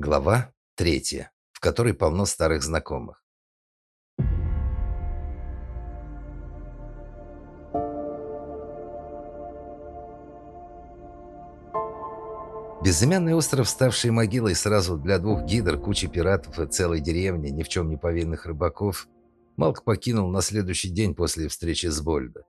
Глава третья, в которой полно старых знакомых. Безымянный остров, ставший могилой сразу для двух гидр, кучи пиратов и целой деревни ни в чем не повинных рыбаков, Малк покинул на следующий день после встречи с Больдо.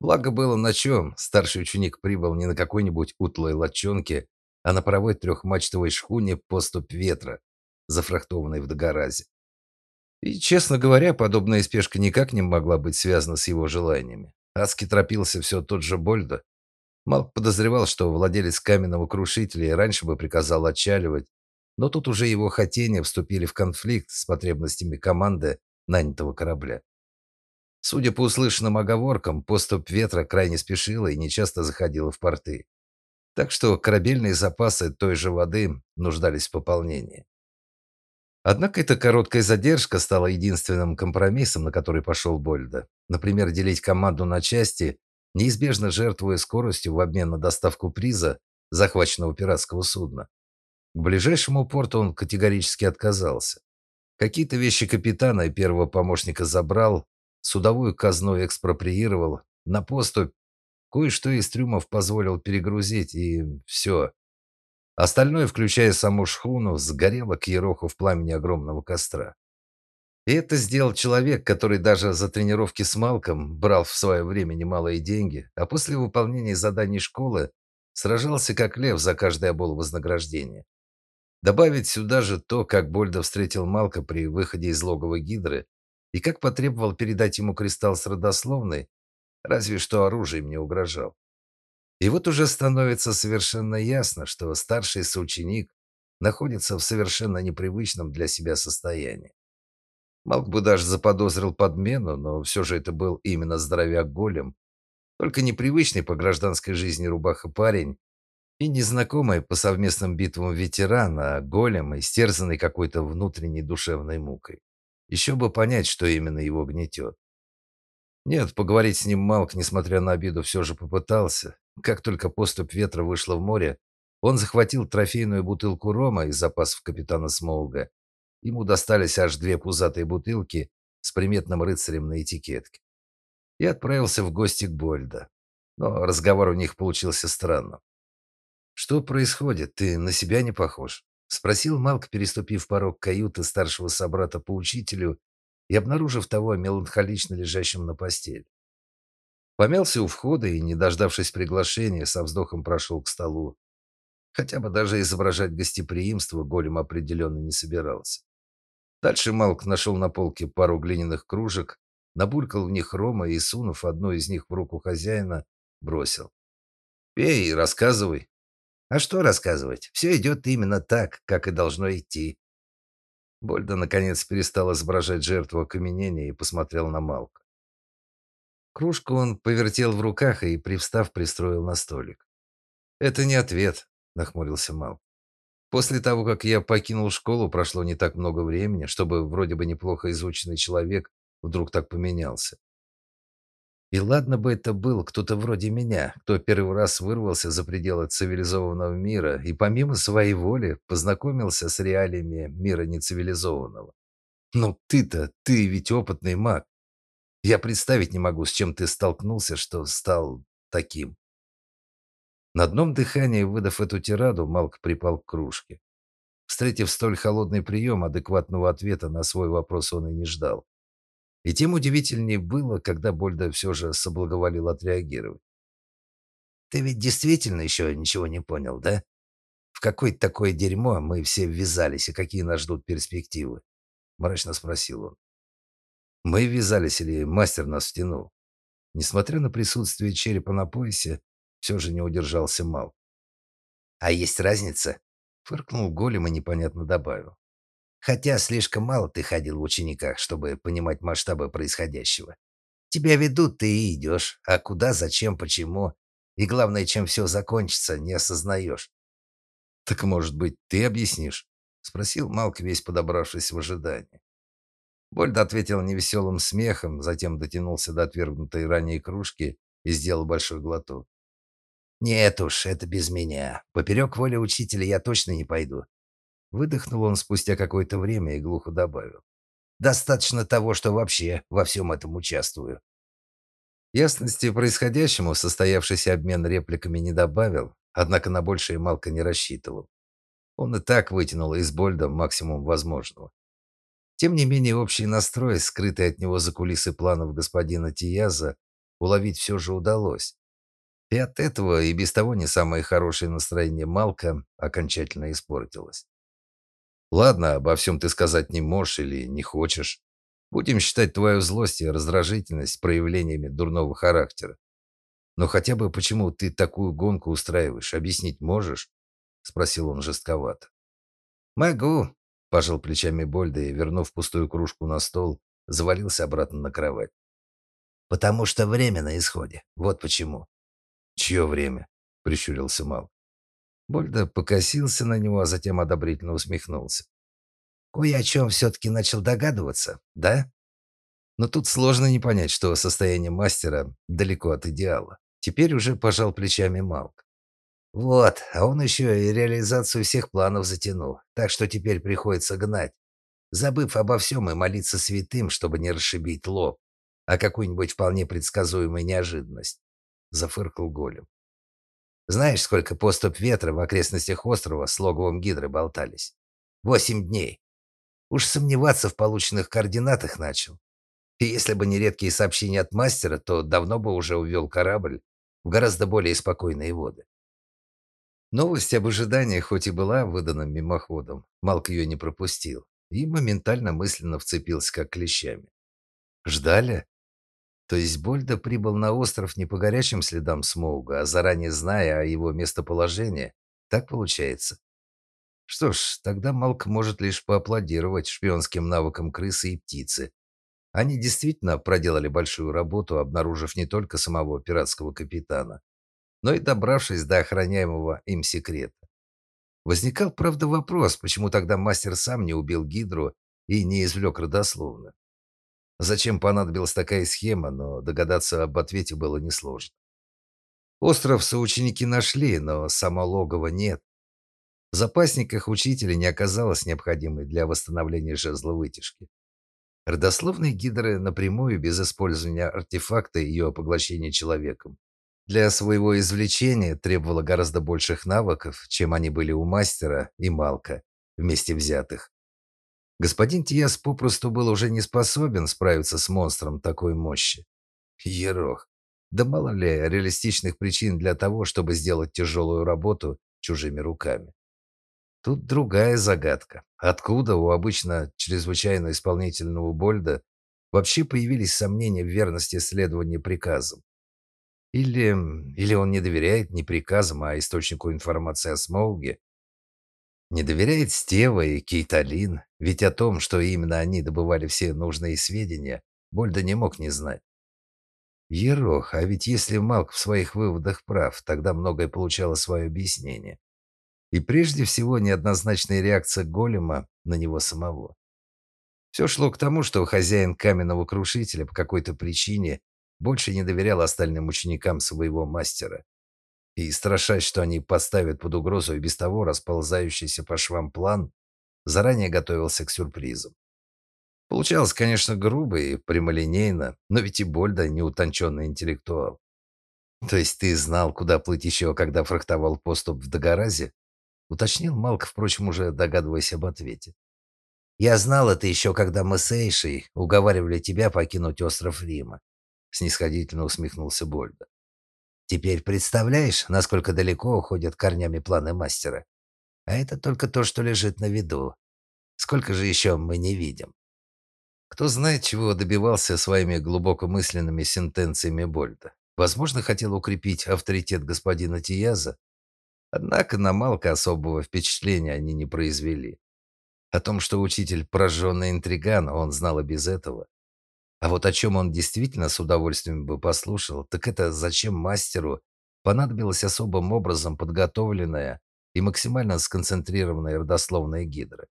Благо было на чем, старший ученик прибыл не на какой-нибудь утлой лодчонке, а на паровой трехмачтовой шхуне «Поступь ветра», зафрахтованной в Дагоразе. И, честно говоря, подобная спешка никак не могла быть связана с его желаниями. Аски торопился все тот же Больдо, Малк подозревал, что владелец каменного крушителя раньше бы приказал отчаливать, но тут уже его хотения вступили в конфликт с потребностями команды нанятого корабля. Судя по услышанным оговоркам, поступ ветра крайне спешила и нечасто заходила в порты. Так что корабельные запасы той же воды нуждались в пополнении. Однако эта короткая задержка стала единственным компромиссом, на который пошел Больда. Например, делить команду на части неизбежно жертвуя скоростью в обмен на доставку приза захваченного пиратского судна. К ближайшему порту он категорически отказался. Какие-то вещи капитана и первого помощника забрал, судовую казну экспроприировал, на поступь кое-что из трюмов позволил перегрузить, и все. Остальное, включая саму шхуну, сгорело к ероху в пламени огромного костра. И это сделал человек, который даже за тренировки с Малком брал в свое время немалые деньги, а после выполнения заданий школы сражался как лев за каждый обол вознаграждения. Добавить сюда же то, как Больда встретил Малка при выходе из логова Гидры и как потребовал передать ему кристалл с родословной, разве что оружием не угрожал. И вот уже становится совершенно ясно, что старший соученик находится в совершенно непривычном для себя состоянии. Малк бы даже заподозрил подмену, но все же это был именно здоровяк-голем. Только непривычный по гражданской жизни рубаха-парень и незнакомый по совместным битвам ветеран, а голем, истерзанный какой-то внутренней душевной мукой. Еще бы понять, что именно его гнетет. Нет, поговорить с ним Малк, несмотря на обиду, все же попытался. Как только поступь ветра вышла в море, он захватил трофейную бутылку рома из запасов капитана Смолга Ему достались аж две пузатые бутылки с приметным рыцарем на этикетке. И отправился в гости к Больда. Но разговор у них получился странным. «Что происходит? Ты на себя не похож?» — спросил Малк, переступив порог каюты старшего собрата по учителю и обнаружив того меланхолично лежащим на постели. Помялся у входа и, не дождавшись приглашения, со вздохом прошел к столу. Хотя бы даже изображать гостеприимство голем определенно не собирался. Дальше Малк нашел на полке пару глиняных кружек, набулькал в них рома и, сунув одну из них в руку хозяина, бросил. «Пей и рассказывай». «А что рассказывать? Все идет именно так, как и должно идти». Больда, наконец, перестал изображать жертву окаменения и посмотрел на Малка. Кружку он повертел в руках и, привстав, пристроил на столик. «Это не ответ», — нахмурился Малк. После того, как я покинул школу, прошло не так много времени, чтобы вроде бы неплохо изученный человек вдруг так поменялся. И ладно бы это был кто-то вроде меня, кто первый раз вырвался за пределы цивилизованного мира и помимо своей воли познакомился с реалиями мира нецивилизованного. Но ты-то, ты ведь опытный маг. Я представить не могу, с чем ты столкнулся, что стал таким. На одном дыхании, выдав эту тираду, Малк припал к кружке. Встретив столь холодный прием, адекватного ответа на свой вопрос он и не ждал. И тем удивительнее было, когда Больда все же соблаговолил отреагировать. «Ты ведь действительно еще ничего не понял, да? В какое-то такое дерьмо мы все ввязались, и какие нас ждут перспективы?» Мрачно спросил он. «Мы ввязались или мастер нас втянул?» Несмотря на присутствие черепа на поясе, все же не удержался Мал. «А есть разница?» — фыркнул голем и непонятно добавил. «Хотя слишком мало ты ходил в учениках, чтобы понимать масштабы происходящего. Тебя ведут, ты и идешь. А куда, зачем, почему? И главное, чем все закончится, не осознаешь». «Так, может быть, ты объяснишь?» — спросил Малк, весь подобравшись в ожидании. Больд ответил невеселым смехом, затем дотянулся до отвергнутой ранее кружки и сделал большой глоток. Нет уж, это без меня. Поперек воли учителя я точно не пойду. Выдохнул он спустя какое-то время и глухо добавил. «Достаточно того, что вообще во всем этом участвую». Ясности происходящему состоявшийся обмен репликами не добавил, однако на большее Малка не рассчитывал. Он и так вытянул из Больда максимум возможного. Тем не менее, общий настрой, скрытый от него за кулисы планов господина Тияза, уловить все же удалось. И от этого и без того не самое хорошее настроение Малка окончательно испортилось. «Ладно, обо всем ты сказать не можешь или не хочешь. Будем считать твою злость и раздражительность проявлениями дурного характера. Но хотя бы почему ты такую гонку устраиваешь, объяснить можешь?» — спросил он жестковато. «Могу», — пожал плечами Больда и, вернув пустую кружку на стол, завалился обратно на кровать. «Потому что время на исходе. Вот почему». «Чье время?» — прищурился Мал. Больда покосился на него, а затем одобрительно усмехнулся. «Кое о чем все-таки начал догадываться, да?» Но тут сложно не понять, что состояние мастера далеко от идеала. Теперь уже пожал плечами Малк. «Вот, а он еще и реализацию всех планов затянул, так что теперь приходится гнать, забыв обо всем и молиться святым, чтобы не расшибить лоб, а какую-нибудь вполне предсказуемую неожиданность зафыркал голем. Знаешь, сколько поступ ветра в окрестностях острова с логовом гидры болтались? Восемь дней. Уж сомневаться в полученных координатах начал. И если бы не редкие сообщения от мастера, то давно бы уже увел корабль в гораздо более спокойные воды. Новость об ожидании хоть и была выдана мимоходом, Малк ее не пропустил и моментально мысленно вцепился как клещами. Ждали? То есть Больда прибыл на остров не по горячим следам Смоуга, а заранее зная о его местоположении. Так получается. Что ж, тогда Малк может лишь поаплодировать шпионским навыкам крысы и птицы. Они действительно проделали большую работу, обнаружив не только самого пиратского капитана, но и добравшись до охраняемого им секрета. Возникал, правда, вопрос, почему тогда мастер сам не убил Гидру и не извлек родословно. Зачем понадобилась такая схема, но догадаться об ответе было несложно. Остров соученики нашли, но само логово нет. В запасниках учителя не оказалось необходимой для восстановления жезла вытяжки. Родословные гидры напрямую, без использования артефакта ее поглощения человеком, для своего извлечения требовало гораздо больших навыков, чем они были у мастера и Малка, вместе взятых. Господин Тиас попросту был уже не способен справиться с монстром такой мощи. Ерох. Да мало ли реалистичных причин для того, чтобы сделать тяжелую работу чужими руками. Тут другая загадка. Откуда у обычно чрезвычайно исполнительного Больда вообще появились сомнения в верности следования приказам? Или, или он не доверяет не приказам, а источнику информации о Смоуге, не доверяет Стева и Кейталин, ведь о том, что именно они добывали все нужные сведения, Больда не мог не знать. Ерох, а ведь если Малк в своих выводах прав, тогда многое получало свое объяснение. И прежде всего неоднозначная реакция голема на него самого. Все шло к тому, что хозяин каменного крушителя по какой-то причине больше не доверял остальным ученикам своего мастера и, страшась, что они поставят под угрозу и без того расползающийся по швам план, заранее готовился к сюрпризам. Получалось, конечно, грубо и прямолинейно, но ведь и Больда не утонченный интеллектуал. То есть ты знал, куда плыть еще, когда фрахтовал поступ в Дагоразе? Уточнил Малк, впрочем, уже догадываясь об ответе. Я знал это еще, когда мы с Эйшей уговаривали тебя покинуть остров Рима. Снисходительно усмехнулся Больда. Теперь представляешь, насколько далеко уходят корнями планы мастера? А это только то, что лежит на виду. Сколько же еще мы не видим? Кто знает, чего добивался своими глубокомысленными сентенциями Больда. Возможно, хотел укрепить авторитет господина Тияза. Однако на Малка особого впечатления они не произвели. О том, что учитель прожженный интриган, он знал и без этого. А вот о чем он действительно с удовольствием бы послушал, так это зачем мастеру понадобилась особым образом подготовленная и максимально сконцентрированная родословная гидра.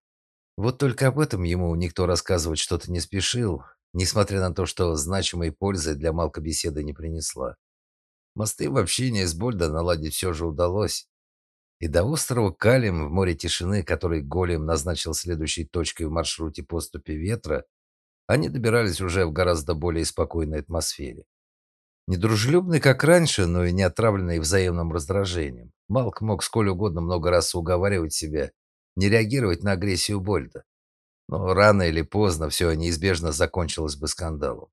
Вот только об этом ему никто рассказывать что-то не спешил, несмотря на то, что значимой пользы для Малка беседы не принесла. Мосты в общении с Больда наладить все же удалось. И до острова Калим в море тишины, который Голем назначил следующей точкой в маршруте поступи ветра, они добирались уже в гораздо более спокойной атмосфере. Недружелюбный, как раньше, но и не отравленный взаимным раздражением, Малк мог сколь угодно много раз уговаривать себя не реагировать на агрессию Больда. Но рано или поздно все неизбежно закончилось бы скандалом.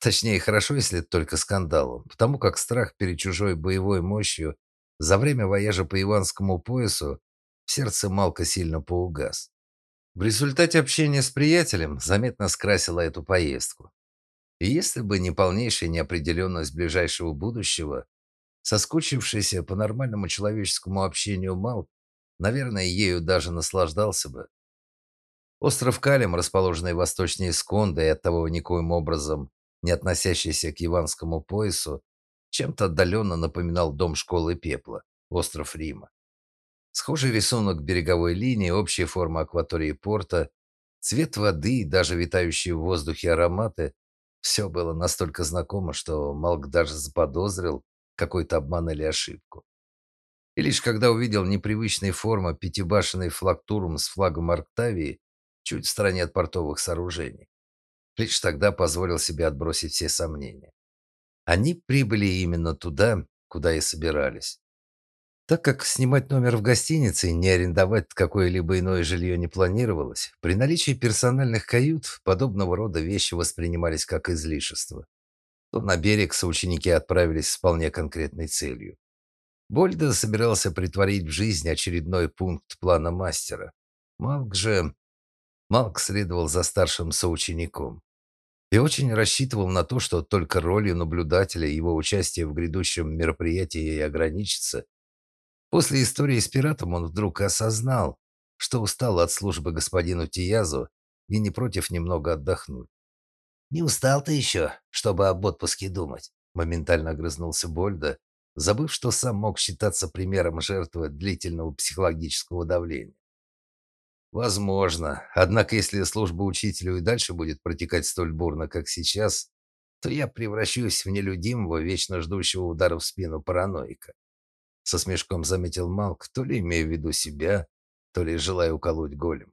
Точнее, хорошо, если только скандалом, потому как страх перед чужой боевой мощью за время вояжа по Иванскому поясу в сердце Малка сильно поугас. В результате общения с приятелем заметно скрасило эту поездку. И если бы не полнейшая неопределенность ближайшего будущего, соскучившийся по нормальному человеческому общению Малк, наверное, ею даже наслаждался бы. Остров Калим, расположенный восточнее Сконда и оттого никоим образом не относящийся к Иванскому поясу, чем-то отдаленно напоминал дом школы пепла, остров Рима. Схожий рисунок береговой линии, общая форма акватории порта, цвет воды и даже витающие в воздухе ароматы – все было настолько знакомо, что Малк даже заподозрил какой-то обман или ошибку. И лишь когда увидел непривычные формы пятибашенный флаг-турм с флагом Арктавии чуть в стороне от портовых сооружений, лишь тогда позволил себе отбросить все сомнения. Они прибыли именно туда, куда и собирались. Так как снимать номер в гостинице и не арендовать какое-либо иное жилье не планировалось, при наличии персональных кают подобного рода вещи воспринимались как излишество. То на берег соученики отправились с вполне конкретной целью. Больда собирался притворить в жизнь очередной пункт плана мастера. Малк же... Малк следовал за старшим соучеником и очень рассчитывал на то, что только ролью наблюдателя его участие в грядущем мероприятии ограничится. После истории с пиратом он вдруг осознал, что устал от службы господину Тиязу и не против немного отдохнуть. «Не устал ты еще, чтобы об отпуске думать?» Моментально огрызнулся Больда, забыв, что сам мог считаться примером жертвы длительного психологического давления. Возможно. Однако, если служба учителю и дальше будет протекать столь бурно, как сейчас, то я превращусь в нелюдимого, вечно ждущего удара в спину параноика. Со смешком заметил Малк, то ли имея в виду себя, то ли желая уколоть голем.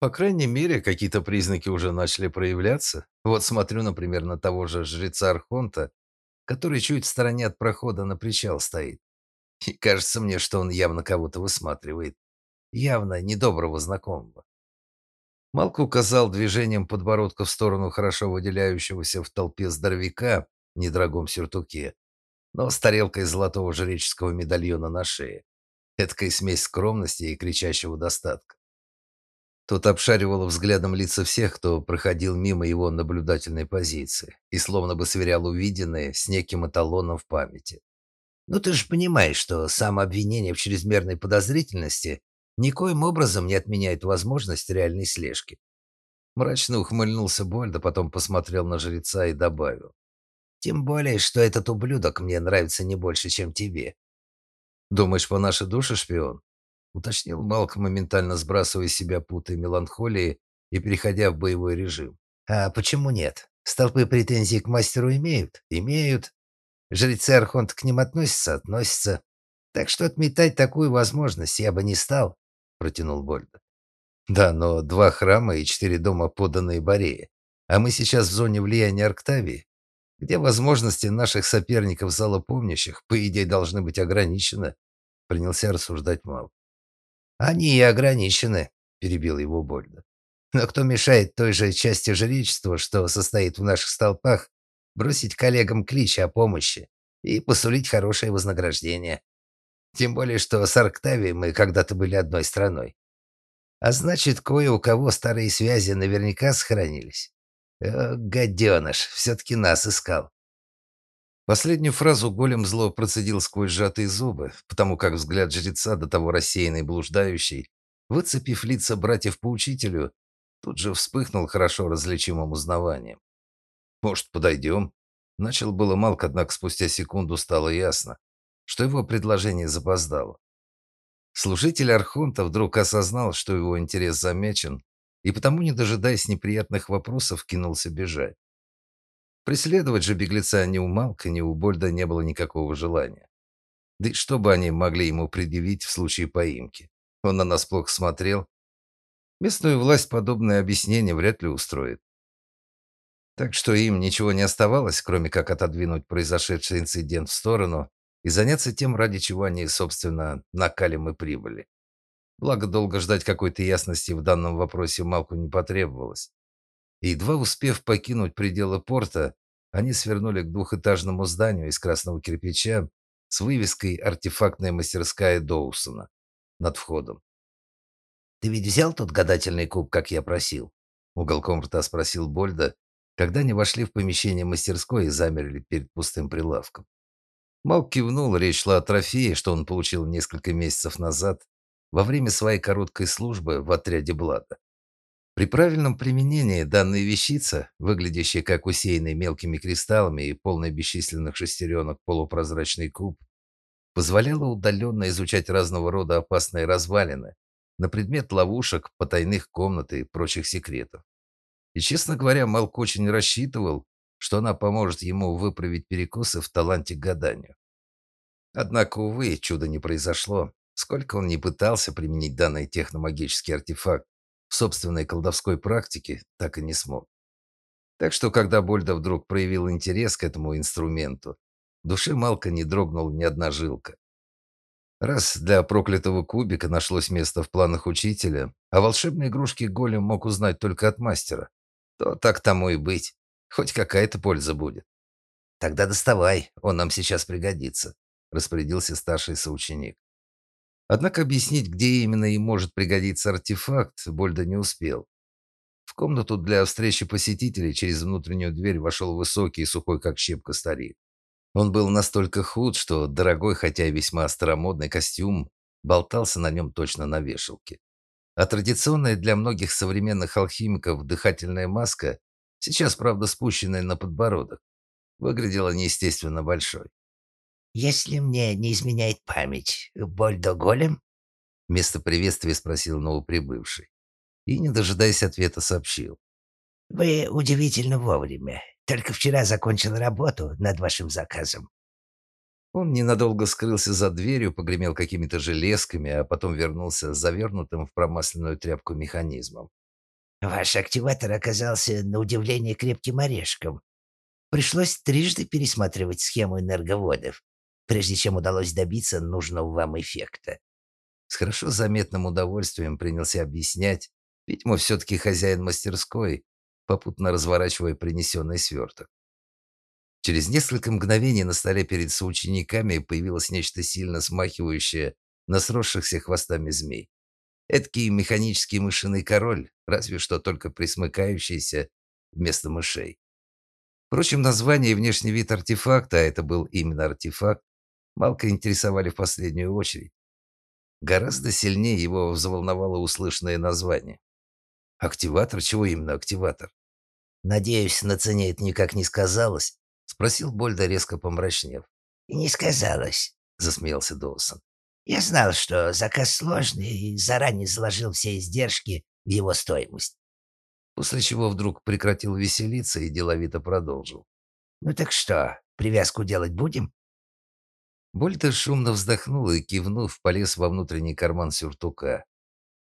По крайней мере, какие-то признаки уже начали проявляться. Вот смотрю, например, на того же жреца Архонта, который чуть в стороне от прохода на причал стоит. И кажется мне, что он явно кого-то высматривает явно недоброго знакомого. Малк указал движением подбородка в сторону хорошо выделяющегося в толпе здоровяка в недорогом сюртуке, но с тарелкой золотого жреческого медальона на шее. Эдакая смесь скромности и кричащего достатка. Тот обшаривал взглядом лица всех, кто проходил мимо его наблюдательной позиции, и словно бы сверял увиденное с неким эталоном в памяти. «Ну ты же понимаешь, что самообвинение в чрезмерной подозрительности никоим образом не отменяет возможность реальной слежки. Мрачно ухмыльнулся Больда, потом посмотрел на жреца и добавил. «Тем более, что этот ублюдок мне нравится не больше, чем тебе». «Думаешь, по нашей душе шпион?» уточнил Малк, моментально сбрасывая с себя путы меланхолии и переходя в боевой режим. «А почему нет? Столпы претензий к мастеру имеют? Имеют. Жрецы Архонта к ним относятся? Относятся. Так что отметать такую возможность я бы не стал протянул Больда. Да, но два храма и четыре дома поданные Бореи. А мы сейчас в зоне влияния Арктавии, где возможности наших соперников зала помнящих, по идее, должны быть ограничены, принялся рассуждать Мал. Они и ограничены, перебил его Больда. Но кто мешает той же части жречества, что состоит в наших столпах, бросить коллегам клич о помощи и посулить хорошее вознаграждение? Тем более, что с Арктавией мы когда-то были одной страной. А значит, кое у кого старые связи наверняка сохранились. О, гаденыш, все-таки нас искал. Последнюю фразу голем зло процедил сквозь сжатые зубы, потому как взгляд жреца, до того рассеянный блуждающий, выцепив лица братьев по учителю, тут же вспыхнул хорошо различимым узнаванием. «Может, подойдем?» Начал было Малк, однако спустя секунду стало ясно, что его предложение запоздало. Служитель Архонта вдруг осознал, что его интерес замечен, и потому, не дожидаясь неприятных вопросов, кинулся бежать. Преследовать же беглеца ни у Малка, ни у Больда не было никакого желания. Да и что бы они могли ему предъявить в случае поимки? Он на нас плохо смотрел. Местную власть подобное объяснение вряд ли устроит. Так что им ничего не оставалось, кроме как отодвинуть произошедший инцидент в сторону и заняться тем, ради чего они, собственно, накалим и прибыли. Благо, долго ждать какой-то ясности в данном вопросе Малку не потребовалось. Едва успев покинуть пределы порта, они свернули к двухэтажному зданию из красного кирпича с вывеской «Артефактная мастерская Доусона» над входом. «Ты ведь взял тот гадательный куб, как я просил?» Уголком рта спросил Больда, когда они вошли в помещение мастерской и замерли перед пустым прилавком. Малк кивнул, речь шла о трофее, что он получил несколько месяцев назад во время своей короткой службы в отряде Блада. При правильном применении данная вещица, выглядящая как усеянный мелкими кристаллами и полный бесчисленных шестеренок полупрозрачный куб, позволяла удаленно изучать разного рода опасные развалины на предмет ловушек, потайных комнат и прочих секретов. И, честно говоря, Малк очень рассчитывал, что она поможет ему выправить перекосы в таланте к гаданию. Однако, увы, чуда не произошло. Сколько он ни пытался применить данный техномагический артефакт, в собственной колдовской практике так и не смог. Так что, когда Больда вдруг проявил интерес к этому инструменту, в душе Малка не дрогнула ни одна жилка. Раз для проклятого кубика нашлось место в планах учителя, а волшебные игрушки голем мог узнать только от мастера, то так тому и быть. Хоть какая-то польза будет. Тогда доставай, он нам сейчас пригодится, распорядился старший соученик. Однако объяснить, где именно им может пригодиться артефакт, Больда не успел. В комнату для встречи посетителей через внутреннюю дверь вошел высокий и сухой, как щепка, старик. Он был настолько худ, что дорогой, хотя и весьма старомодный костюм болтался на нем точно на вешалке. А традиционная для многих современных алхимиков дыхательная маска, сейчас, правда, спущенная на подбородок, выглядела неестественно большой. «Если мне не изменяет память, Больдо голем?» Вместо приветствия спросил новоприбывший. И, не дожидаясь ответа, сообщил. «Вы удивительно вовремя. Только вчера закончил работу над вашим заказом». Он ненадолго скрылся за дверью, погремел какими-то железками, а потом вернулся завернутым в промасленную тряпку механизмом. «Ваш активатор оказался, на удивление, крепким орешком. Пришлось трижды пересматривать схему энерговодов прежде чем удалось добиться нужного вам эффекта. С хорошо заметным удовольствием принялся объяснять, видимо, все-таки хозяин мастерской, попутно разворачивая принесенный сверток. Через несколько мгновений на столе перед соучениками появилось нечто сильно смахивающее на сросшихся хвостами змей. Эдакий механический мышиный король, разве что только присмыкающийся вместо мышей. Впрочем, название и внешний вид артефакта, а это был именно артефакт, Малка интересовали в последнюю очередь. Гораздо сильнее его взволновало услышанное название. «Активатор? Чего именно активатор?» «Надеюсь, на цене это никак не сказалось?» — спросил Больда, резко помрачнев. «Не сказалось», — засмеялся Доусон. «Я знал, что заказ сложный и заранее заложил все издержки в его стоимость». После чего вдруг прекратил веселиться и деловито продолжил. «Ну так что, привязку делать будем?» Больтер шумно вздохнул и, кивнув, полез во внутренний карман сюртука.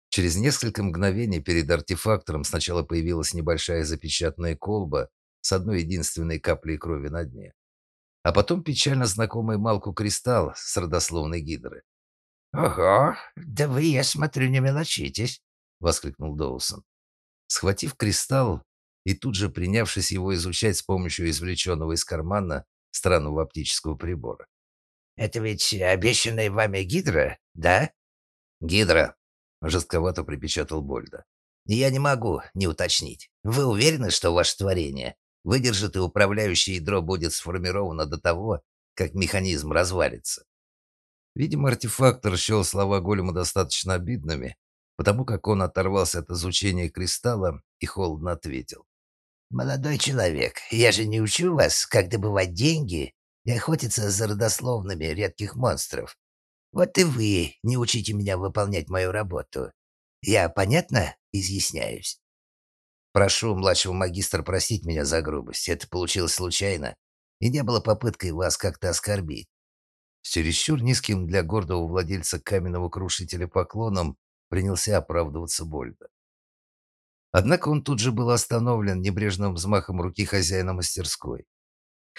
Через несколько мгновений перед артефактором сначала появилась небольшая запечатанная колба с одной единственной каплей крови на дне. А потом печально знакомый Малку кристалл с родословной гидры. «Ого, да вы, я смотрю, не мелочитесь», — воскликнул Доусон. Схватив кристалл и тут же принявшись его изучать с помощью извлеченного из кармана странного оптического прибора. Это ведь обещанная вами гидра, да? Гидра, жестковато припечатал Больда. Я не могу не уточнить. Вы уверены, что ваше творение выдержит и управляющее ядро будет сформировано до того, как механизм развалится? Видимо, артефактор счел слова голема достаточно обидными, потому как он оторвался от изучения кристалла и холодно ответил. «Молодой человек, я же не учу вас, как добывать деньги и охотиться за родословными редких монстров. Вот и вы не учите меня выполнять мою работу. Я понятно изъясняюсь? Прошу младшего магистра простить меня за грубость. Это получилось случайно, и не было попыткой вас как-то оскорбить. С чересчур низким для гордого владельца каменного крушителя поклоном принялся оправдываться Больда. Однако он тут же был остановлен небрежным взмахом руки хозяина мастерской.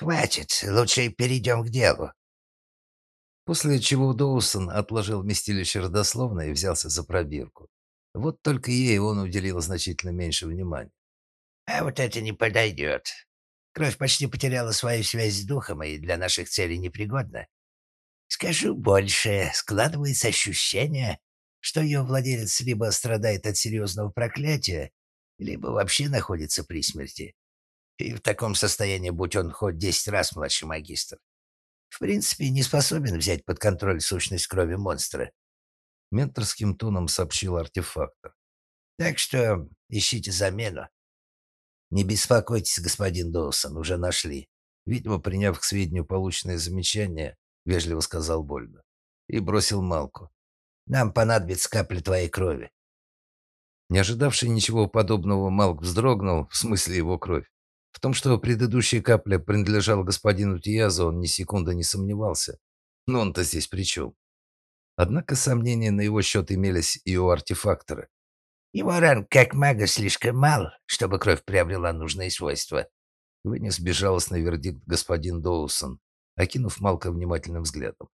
«Хватит, лучше перейдем к делу». После чего Доусон отложил вместилище родословно и взялся за пробирку. Вот только ей он уделил значительно меньше внимания. «А вот это не подойдет. Кровь почти потеряла свою связь с духом и для наших целей непригодна. Скажу больше, складывается ощущение, что ее владелец либо страдает от серьезного проклятия, либо вообще находится при смерти. И в таком состоянии, будь он хоть десять раз младший магистр, в принципе, не способен взять под контроль сущность крови монстра. Менторским тоном сообщил артефактор. Так что ищите замену. Не беспокойтесь, господин Доусон, уже нашли. Видимо, приняв к сведению полученное замечание, вежливо сказал Больно и бросил Малку. Нам понадобится капля твоей крови. Не ожидавший ничего подобного, Малк вздрогнул, в смысле его кровь. В том, что предыдущая капля принадлежала господину Тиязу, он ни секунды не сомневался. Но он-то здесь при чем? Однако сомнения на его счет имелись и у артефактора. Его ранг как мага слишком мал, чтобы кровь приобрела нужные свойства. Вынес безжалостный вердикт господин Доусон, окинув Малка внимательным взглядом.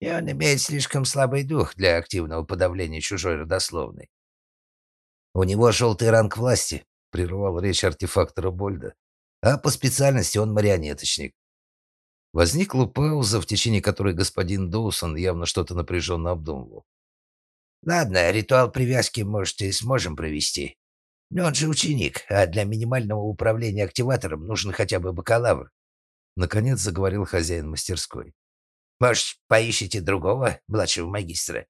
И он имеет слишком слабый дух для активного подавления чужой родословной. У него желтый ранг власти, прервал речь артефактора Больда. А по специальности он марионеточник. Возникла пауза, в течение которой господин Доусон явно что-то напряженно обдумывал. «Ладно, ритуал привязки, может, и сможем провести. Но он же ученик, а для минимального управления активатором нужен хотя бы бакалавр». Наконец заговорил хозяин мастерской. «Может, поищите другого младшего магистра?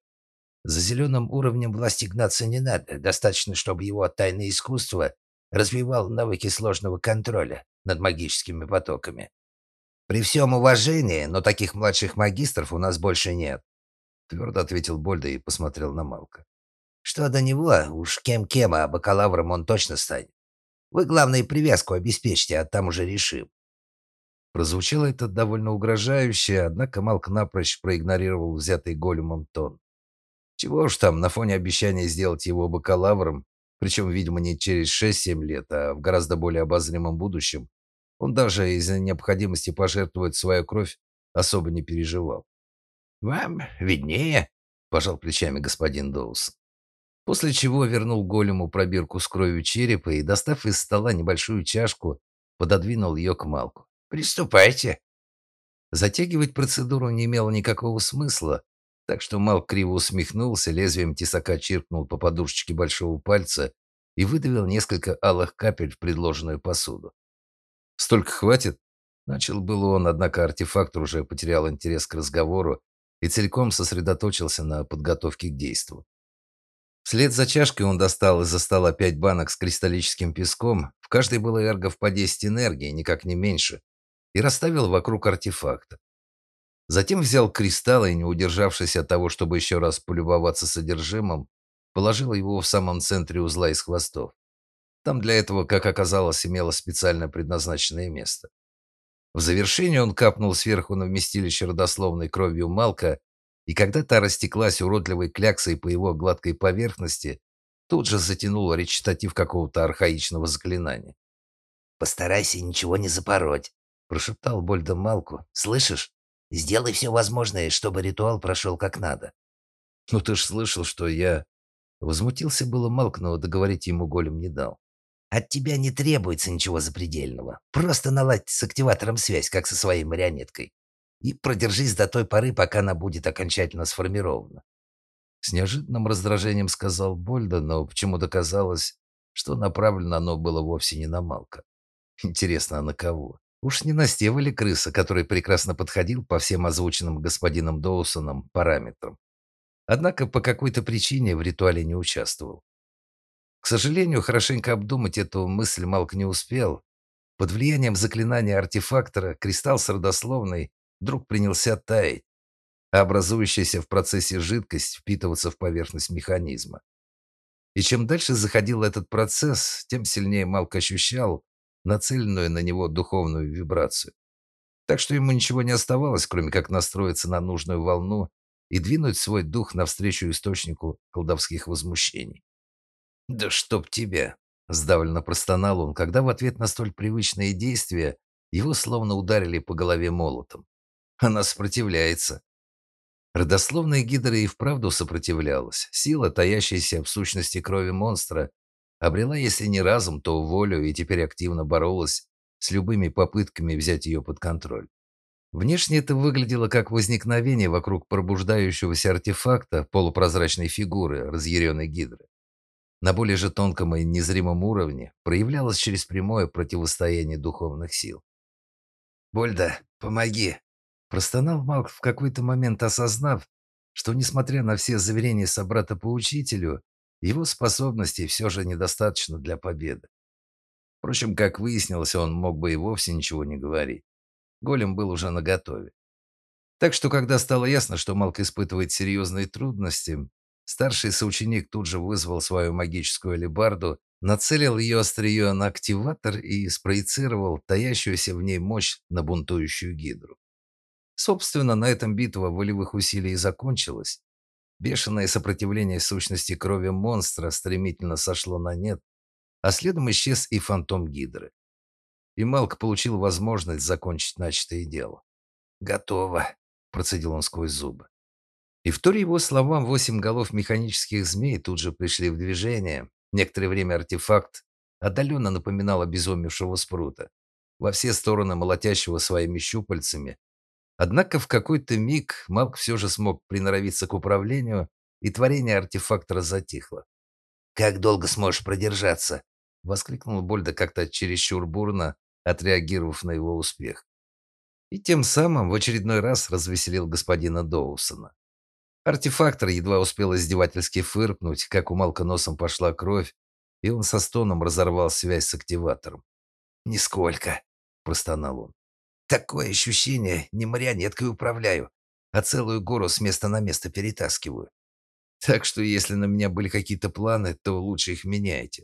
За зеленым уровнем власти гнаться не надо. Достаточно, чтобы его тайное искусство развивал навыки сложного контроля над магическими потоками. При всем уважении, но таких младших магистров у нас больше нет. Твердо ответил Больда и посмотрел на Малка. Что до него, уж кем-кем, а бакалавром он точно станет. Вы, главное, привязку обеспечьте, а там уже решим. Прозвучало это довольно угрожающе, однако Малк напрочь проигнорировал взятый големом тон. Чего уж там, на фоне обещания сделать его бакалавром, причем, видимо, не через 6-7 лет, а в гораздо более обозримом будущем, он даже из-за необходимости пожертвовать свою кровь особо не переживал. «Вам виднее», – пожал плечами господин Доус. После чего вернул голему пробирку с кровью черепа и, достав из стола небольшую чашку, пододвинул ее к Малку. «Приступайте». Затягивать процедуру не имело никакого смысла, так что Мал криво усмехнулся, лезвием тесака чиркнул по подушечке большого пальца и выдавил несколько алых капель в предложенную посуду. «Столько хватит?» Начал было он, однако артефактор уже потерял интерес к разговору и целиком сосредоточился на подготовке к действию. Вслед за чашкой он достал из-за стола пять банок с кристаллическим песком, в каждой было эргов по 10 энергии, никак не меньше, и расставил вокруг артефакта. Затем взял кристалл и, не удержавшись от того, чтобы еще раз полюбоваться содержимым, положил его в самом центре узла из хвостов. Там для этого, как оказалось, имело специально предназначенное место. В завершение он капнул сверху на вместилище родословной кровью Малка, и когда та растеклась уродливой кляксой по его гладкой поверхности, тут же затянул речитатив какого-то архаичного заклинания. «Постарайся ничего не запороть», – прошептал Больда Малку. «Слышишь?» Сделай все возможное, чтобы ритуал прошел как надо. Ну ты ж слышал, что я... Возмутился было Малк, но договорить ему голем не дал. От тебя не требуется ничего запредельного. Просто наладь с активатором связь, как со своей марионеткой. И продержись до той поры, пока она будет окончательно сформирована. С неожиданным раздражением сказал Больда, но почему-то казалось, что направлено оно было вовсе не на Малка. Интересно, а на кого? Уж не на Стева ли крыса, который прекрасно подходил по всем озвученным господином Доусоном параметрам. Однако по какой-то причине в ритуале не участвовал. К сожалению, хорошенько обдумать эту мысль Малк не успел. Под влиянием заклинания артефактора кристалл с родословной вдруг принялся таять, а образующаяся в процессе жидкость впитываться в поверхность механизма. И чем дальше заходил этот процесс, тем сильнее Малк ощущал, нацеленную на него духовную вибрацию. Так что ему ничего не оставалось, кроме как настроиться на нужную волну и двинуть свой дух навстречу источнику колдовских возмущений. «Да чтоб тебя!» – сдавленно простонал он, когда в ответ на столь привычные действия его словно ударили по голове молотом. Она сопротивляется. Родословная гидра и вправду сопротивлялась. Сила, таящаяся в сущности крови монстра, обрела, если не разум, то волю и теперь активно боролась с любыми попытками взять ее под контроль. Внешне это выглядело как возникновение вокруг пробуждающегося артефакта полупрозрачной фигуры разъяренной гидры. На более же тонком и незримом уровне проявлялось через прямое противостояние духовных сил. «Больда, помоги!» Простонал Малк в какой-то момент, осознав, что, несмотря на все заверения собрата по учителю, его способностей все же недостаточно для победы. Впрочем, как выяснилось, он мог бы и вовсе ничего не говорить. Голем был уже наготове. Так что, когда стало ясно, что Малк испытывает серьезные трудности, старший соученик тут же вызвал свою магическую алебарду, нацелил ее острие на активатор и спроецировал таящуюся в ней мощь на бунтующую гидру. Собственно, на этом битва волевых усилий закончилась. Бешеное сопротивление сущности крови монстра стремительно сошло на нет, а следом исчез и фантом Гидры. И Малк получил возможность закончить начатое дело. «Готово», – процедил он сквозь зубы. И в вторя его словам, восемь голов механических змей тут же пришли в движение. Некоторое время артефакт отдаленно напоминал обезумевшего спрута, во все стороны молотящего своими щупальцами, Однако в какой-то миг Малк все же смог приноровиться к управлению, и творение артефактора затихло. «Как долго сможешь продержаться?» — воскликнул Больда как-то чересчур бурно, отреагировав на его успех. И тем самым в очередной раз развеселил господина Доусона. Артефактор едва успел издевательски фыркнуть, как у Малка носом пошла кровь, и он со стоном разорвал связь с активатором. «Нисколько», — простонал он. Такое ощущение, не марионеткой управляю, а целую гору с места на место перетаскиваю. Так что если на меня были какие-то планы, то лучше их меняйте.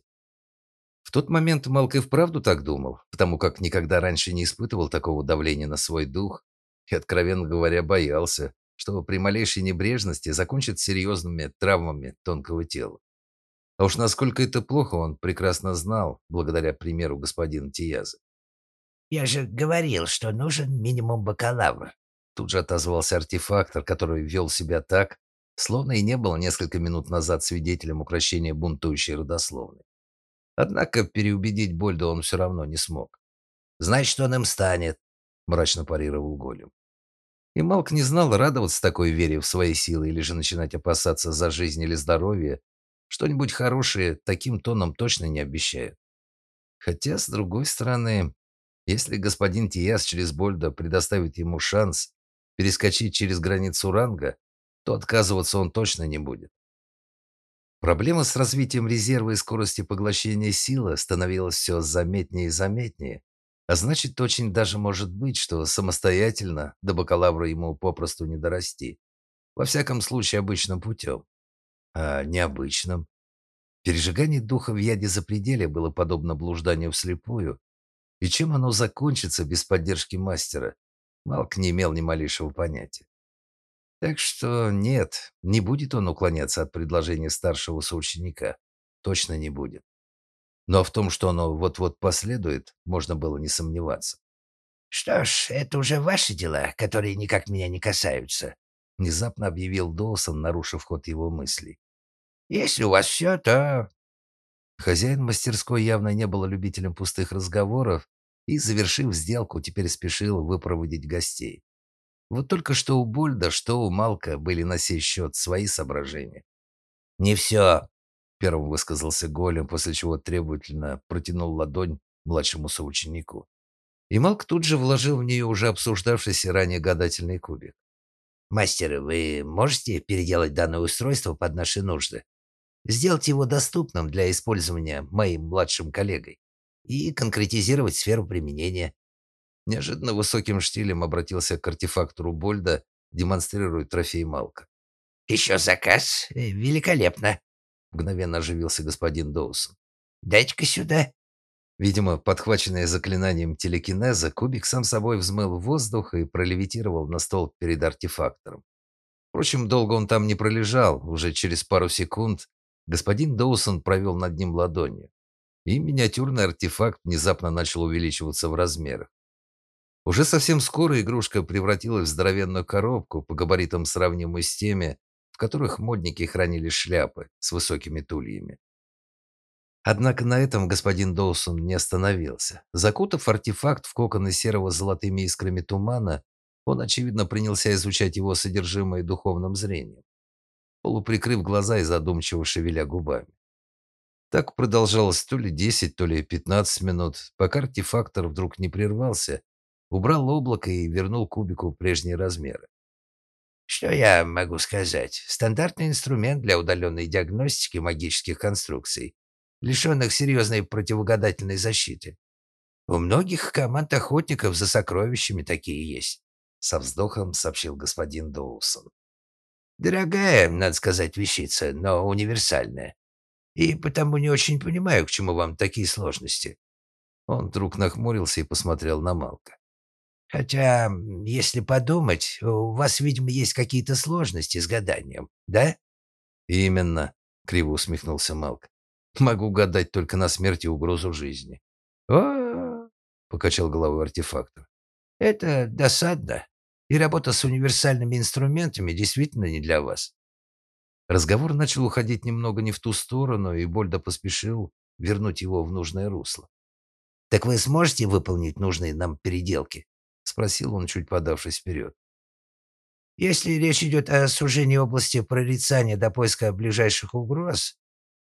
В тот момент Малк и вправду так думал, потому как никогда раньше не испытывал такого давления на свой дух и, откровенно говоря, боялся, что при малейшей небрежности закончит серьезными травмами тонкого тела. А уж насколько это плохо, он прекрасно знал, благодаря примеру господина Тияза. «Я же говорил, что нужен минимум бакалавр». Тут же отозвался артефактор, который вел себя так, словно и не был несколько минут назад свидетелем укрощения бунтующей родословной. Однако переубедить Больда он все равно не смог. «Значит, он им станет», — мрачно парировал Голем. И Малк не знал, радоваться такой вере в свои силы или же начинать опасаться за жизнь или здоровье. Что-нибудь хорошее таким тоном точно не обещают. Хотя, с другой стороны, если господин Тиас через Больда предоставит ему шанс перескочить через границу ранга, то отказываться он точно не будет. Проблема с развитием резерва и скорости поглощения силы становилась все заметнее и заметнее, а значит, очень даже может быть, что самостоятельно до бакалавра ему попросту не дорасти. Во всяком случае, обычным путем. А необычным. Пережигание духа в яде запределе было подобно блужданию вслепую, и чем оно закончится без поддержки мастера, Малк не имел ни малейшего понятия. Так что нет, не будет он уклоняться от предложения старшего соученика. Точно не будет. Но в том, что оно вот-вот последует, можно было не сомневаться. «Что ж, это уже ваши дела, которые никак меня не касаются», внезапно объявил Доусон, нарушив ход его мыслей. «Если у вас все, то Хозяин мастерской явно не был любителем пустых разговоров и, завершив сделку, теперь спешил выпроводить гостей. Вот только что у Больда, что у Малка были на сей счет свои соображения. «Не все», — первым высказался Голем, после чего требовательно протянул ладонь младшему соученику. И Малк тут же вложил в нее уже обсуждавшийся ранее гадательный кубик. «Мастер, вы можете переделать данное устройство под наши нужды?» Сделать его доступным для использования моим младшим коллегой и конкретизировать сферу применения. Неожиданно высоким штилем обратился к артефактору Больда, демонстрируя трофей Малка. «Еще заказ? Э, великолепно!» Мгновенно оживился господин Доусон. «Дайте-ка сюда!» Видимо, подхваченный заклинанием телекинеза, кубик сам собой взмыл в воздух и пролевитировал на стол перед артефактором. Впрочем, долго он там не пролежал. Уже через пару секунд господин Доусон провел над ним ладонью, и миниатюрный артефакт внезапно начал увеличиваться в размерах. Уже совсем скоро игрушка превратилась в здоровенную коробку, по габаритам сравнимую с теми, в которых модники хранили шляпы с высокими тульями. Однако на этом господин Доусон не остановился. Закутав артефакт в кокон из серого с золотыми искрами тумана, он, очевидно, принялся изучать его содержимое духовным зрением, полуприкрыв глаза и задумчиво шевеля губами. Так продолжалось то ли 10, то ли 15 минут, пока артефактор вдруг не прервался, убрал облако и вернул кубику прежние размеры. Что я могу сказать? Стандартный инструмент для удаленной диагностики магических конструкций, лишенных серьезной противогадательной защиты. У многих команд охотников за сокровищами такие есть со вздохом сообщил господин Доусон. Дорогая, надо сказать, вещица, но универсальная. И потому не очень понимаю, к чему вам такие сложности. Он вдруг нахмурился и посмотрел на Малка. Хотя, если подумать, у вас, видимо, есть какие-то сложности с гаданием, да? Именно, криво усмехнулся Малк. Могу гадать только на смерть и угрозу жизни. О, покачал головой артефактор. Это досадно. И работа с универсальными инструментами действительно не для вас. Разговор начал уходить немного не в ту сторону, и Больда поспешил вернуть его в нужное русло. «Так вы сможете выполнить нужные нам переделки?» — спросил он, чуть подавшись вперед. «Если речь идет о сужении области прорицания до поиска ближайших угроз,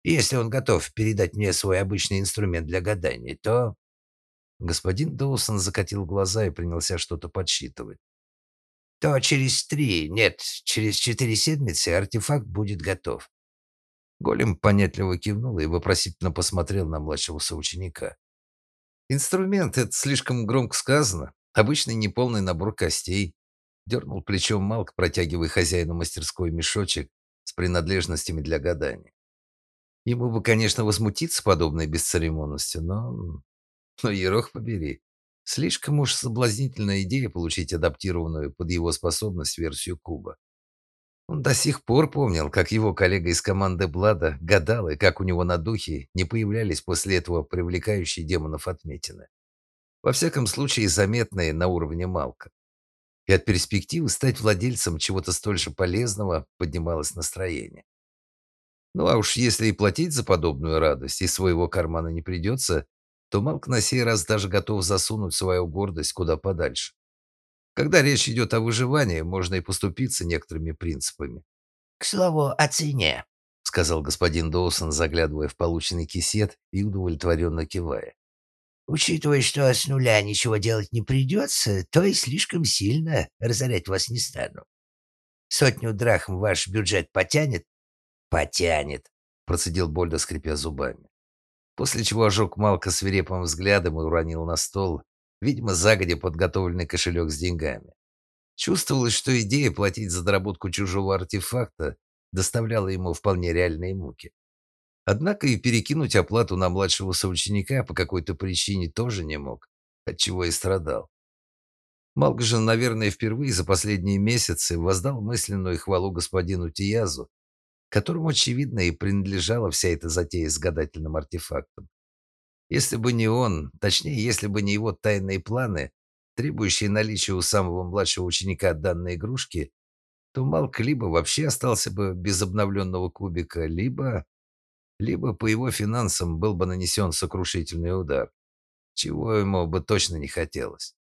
если он готов передать мне свой обычный инструмент для гадания, то Господин Доусон закатил глаза и принялся что-то подсчитывать. То через три, нет, через четыре седмицы артефакт будет готов. Голем понятливо кивнул и вопросительно посмотрел на младшего соученика. «Инструмент — это слишком громко сказано. Обычный неполный набор костей». Дернул плечом Малк, протягивая хозяину мастерской мешочек с принадлежностями для гадания. Ему бы, конечно, возмутиться подобной бесцеремонностью, но но ерох побери. Слишком уж соблазнительная идея получить адаптированную под его способность версию куба. Он до сих пор помнил, как его коллега из команды Блада гадал, и как у него на духе не появлялись после этого привлекающие демонов отметины. Во всяком случае, заметные на уровне Малка. И от перспективы стать владельцем чего-то столь же полезного поднималось настроение. Ну а уж если и платить за подобную радость из своего кармана не придется, то Малк на сей раз даже готов засунуть свою гордость куда подальше. Когда речь идет о выживании, можно и поступиться некоторыми принципами. «К слову, о цене», — сказал господин Доусон, заглядывая в полученный кисет и удовлетворенно кивая. «Учитывая, что с нуля ничего делать не придется, то и слишком сильно разорять вас не стану. Сотню драхм ваш бюджет потянет?» «Потянет», — процедил Больда, скрипя зубами после чего ожег Малка свирепым взглядом и уронил на стол, видимо, загодя подготовленный кошелек с деньгами. Чувствовалось, что идея платить за доработку чужого артефакта доставляла ему вполне реальные муки. Однако и перекинуть оплату на младшего соученика по какой-то причине тоже не мог, отчего и страдал. Малк же, наверное, впервые за последние месяцы воздал мысленную хвалу господину Тиязу которому, очевидно, и принадлежала вся эта затея с гадательным артефактом. Если бы не он, точнее, если бы не его тайные планы, требующие наличия у самого младшего ученика данной игрушки, то Малк либо вообще остался бы без обновленного кубика, либо... либо по его финансам был бы нанесен сокрушительный удар, чего ему бы точно не хотелось.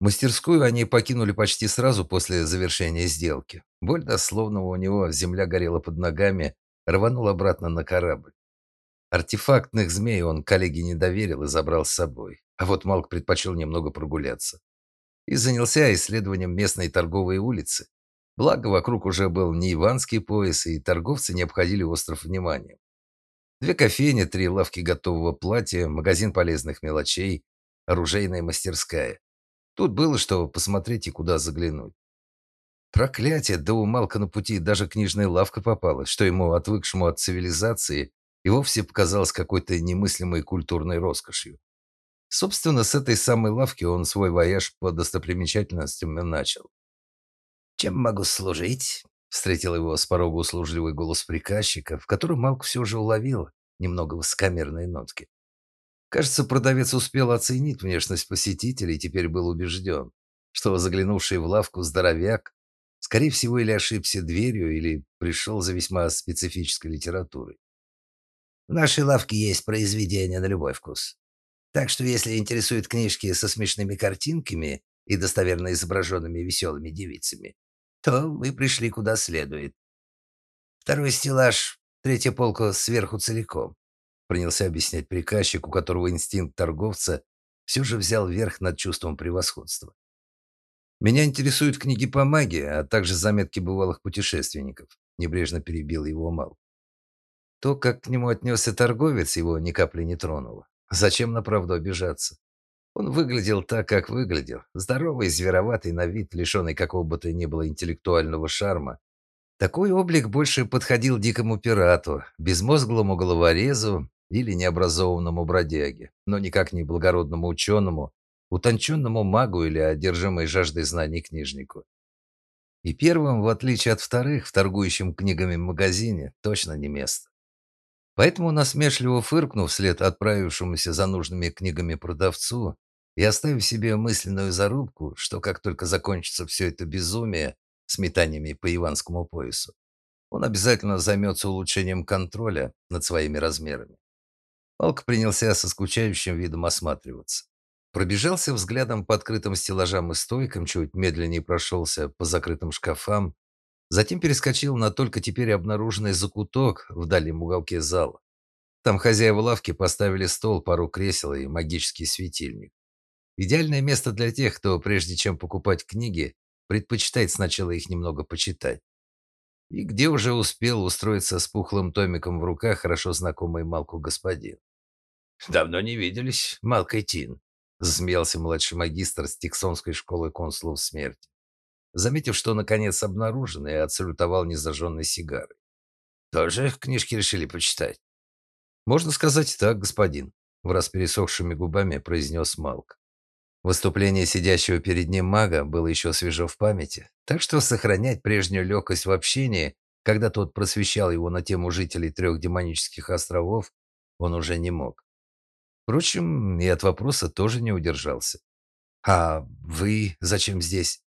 Мастерскую они покинули почти сразу после завершения сделки. Больно, словно у него земля горела под ногами, рванул обратно на корабль. Артефактных змей он коллеге не доверил и забрал с собой. А вот Малк предпочел немного прогуляться. И занялся исследованием местной торговой улицы. Благо, вокруг уже был не Иванский пояс, и торговцы не обходили остров вниманием. Две кофейни, три лавки готового платья, магазин полезных мелочей, оружейная мастерская. Тут было что посмотреть и куда заглянуть. Проклятие, да у Малка на пути даже книжная лавка попалась, что ему, отвыкшему от цивилизации, и вовсе показалось какой-то немыслимой культурной роскошью. Собственно, с этой самой лавки он свой вояж по достопримечательностям и начал. «Чем могу служить?» — встретил его с порога услужливый голос приказчика, в котором Малк все же уловил немного высокомерные нотки. Кажется, продавец успел оценить внешность посетителя и теперь был убежден, что заглянувший в лавку здоровяк, скорее всего, или ошибся дверью, или пришел за весьма специфической литературой. В нашей лавке есть произведения на любой вкус. Так что, если интересуют книжки со смешными картинками и достоверно изображенными веселыми девицами, то вы пришли куда следует. Второй стеллаж, третья полка сверху целиком. Принялся объяснять приказчик, у которого инстинкт торговца все же взял верх над чувством превосходства. «Меня интересуют книги по магии, а также заметки бывалых путешественников», – небрежно перебил его Мал. То, как к нему отнесся торговец, его ни капли не тронуло. Зачем на правду обижаться? Он выглядел так, как выглядел. Здоровый, звероватый на вид, лишенный какого бы то ни было интеллектуального шарма. Такой облик больше подходил дикому пирату, безмозглому головорезу или необразованному бродяге, но никак не благородному ученому, утонченному магу или одержимой жаждой знаний книжнику. И первым, в отличие от вторых, в торгующем книгами магазине, точно не место. Поэтому, насмешливо фыркнув вслед отправившемуся за нужными книгами продавцу и оставив себе мысленную зарубку, что как только закончится все это безумие с метаниями по иванскому поясу, он обязательно займется улучшением контроля над своими размерами. Палка принялся со скучающим видом осматриваться. Пробежался взглядом по открытым стеллажам и стойкам, чуть медленнее прошелся по закрытым шкафам, Затем перескочил на только теперь обнаруженный закуток в дальнем уголке зала. Там хозяева лавки поставили стол, пару кресел и магический светильник. Идеальное место для тех, кто, прежде чем покупать книги, предпочитает сначала их немного почитать. И где уже успел устроиться с пухлым томиком в руках хорошо знакомый Малку господин. «Давно не виделись, Малка и Тин», — засмеялся младший магистр с Тиксонской школы консулов смерти заметив, что наконец обнаружен, и отсалютовал незажженной сигарой. «Тоже книжки решили почитать?» «Можно сказать так, господин», — враз пересохшими губами произнес Малк. Выступление сидящего перед ним мага было еще свежо в памяти, так что сохранять прежнюю легкость в общении, когда тот просвещал его на тему жителей трех демонических островов, он уже не мог. Впрочем, и от вопроса тоже не удержался. «А вы зачем здесь?»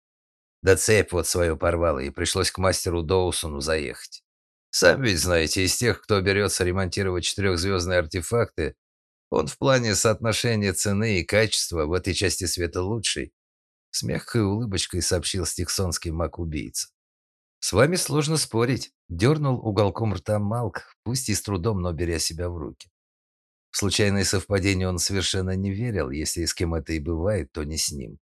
Да цепь вот свою порвала, и пришлось к мастеру Доусону заехать. Сам ведь знаете, из тех, кто берется ремонтировать четырехзвездные артефакты, он в плане соотношения цены и качества в этой части света лучший. С мягкой улыбочкой сообщил стиксонский маг-убийца. «С вами сложно спорить», — дернул уголком рта Малк, пусть и с трудом, но беря себя в руки. В случайные совпадения он совершенно не верил, если с кем это и бывает, то не с ним.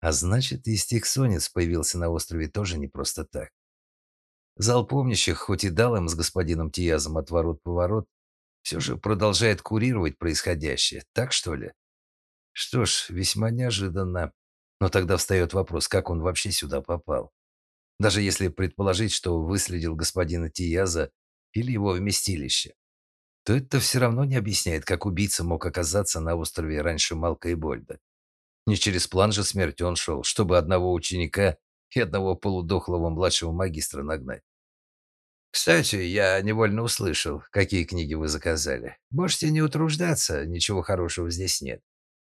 А значит, и стиксонец появился на острове тоже не просто так. Зал помнящих, хоть и дал им с господином Тиязом отворот-поворот, все же продолжает курировать происходящее. Так что ли? Что ж, весьма неожиданно. Но тогда встает вопрос, как он вообще сюда попал. Даже если предположить, что выследил господина Тияза или его вместилище, то это все равно не объясняет, как убийца мог оказаться на острове раньше Малка и Больда. Не через план же смерти он шел, чтобы одного ученика и одного полудохлого младшего магистра нагнать. Кстати, я невольно услышал, какие книги вы заказали. Можете не утруждаться, ничего хорошего здесь нет.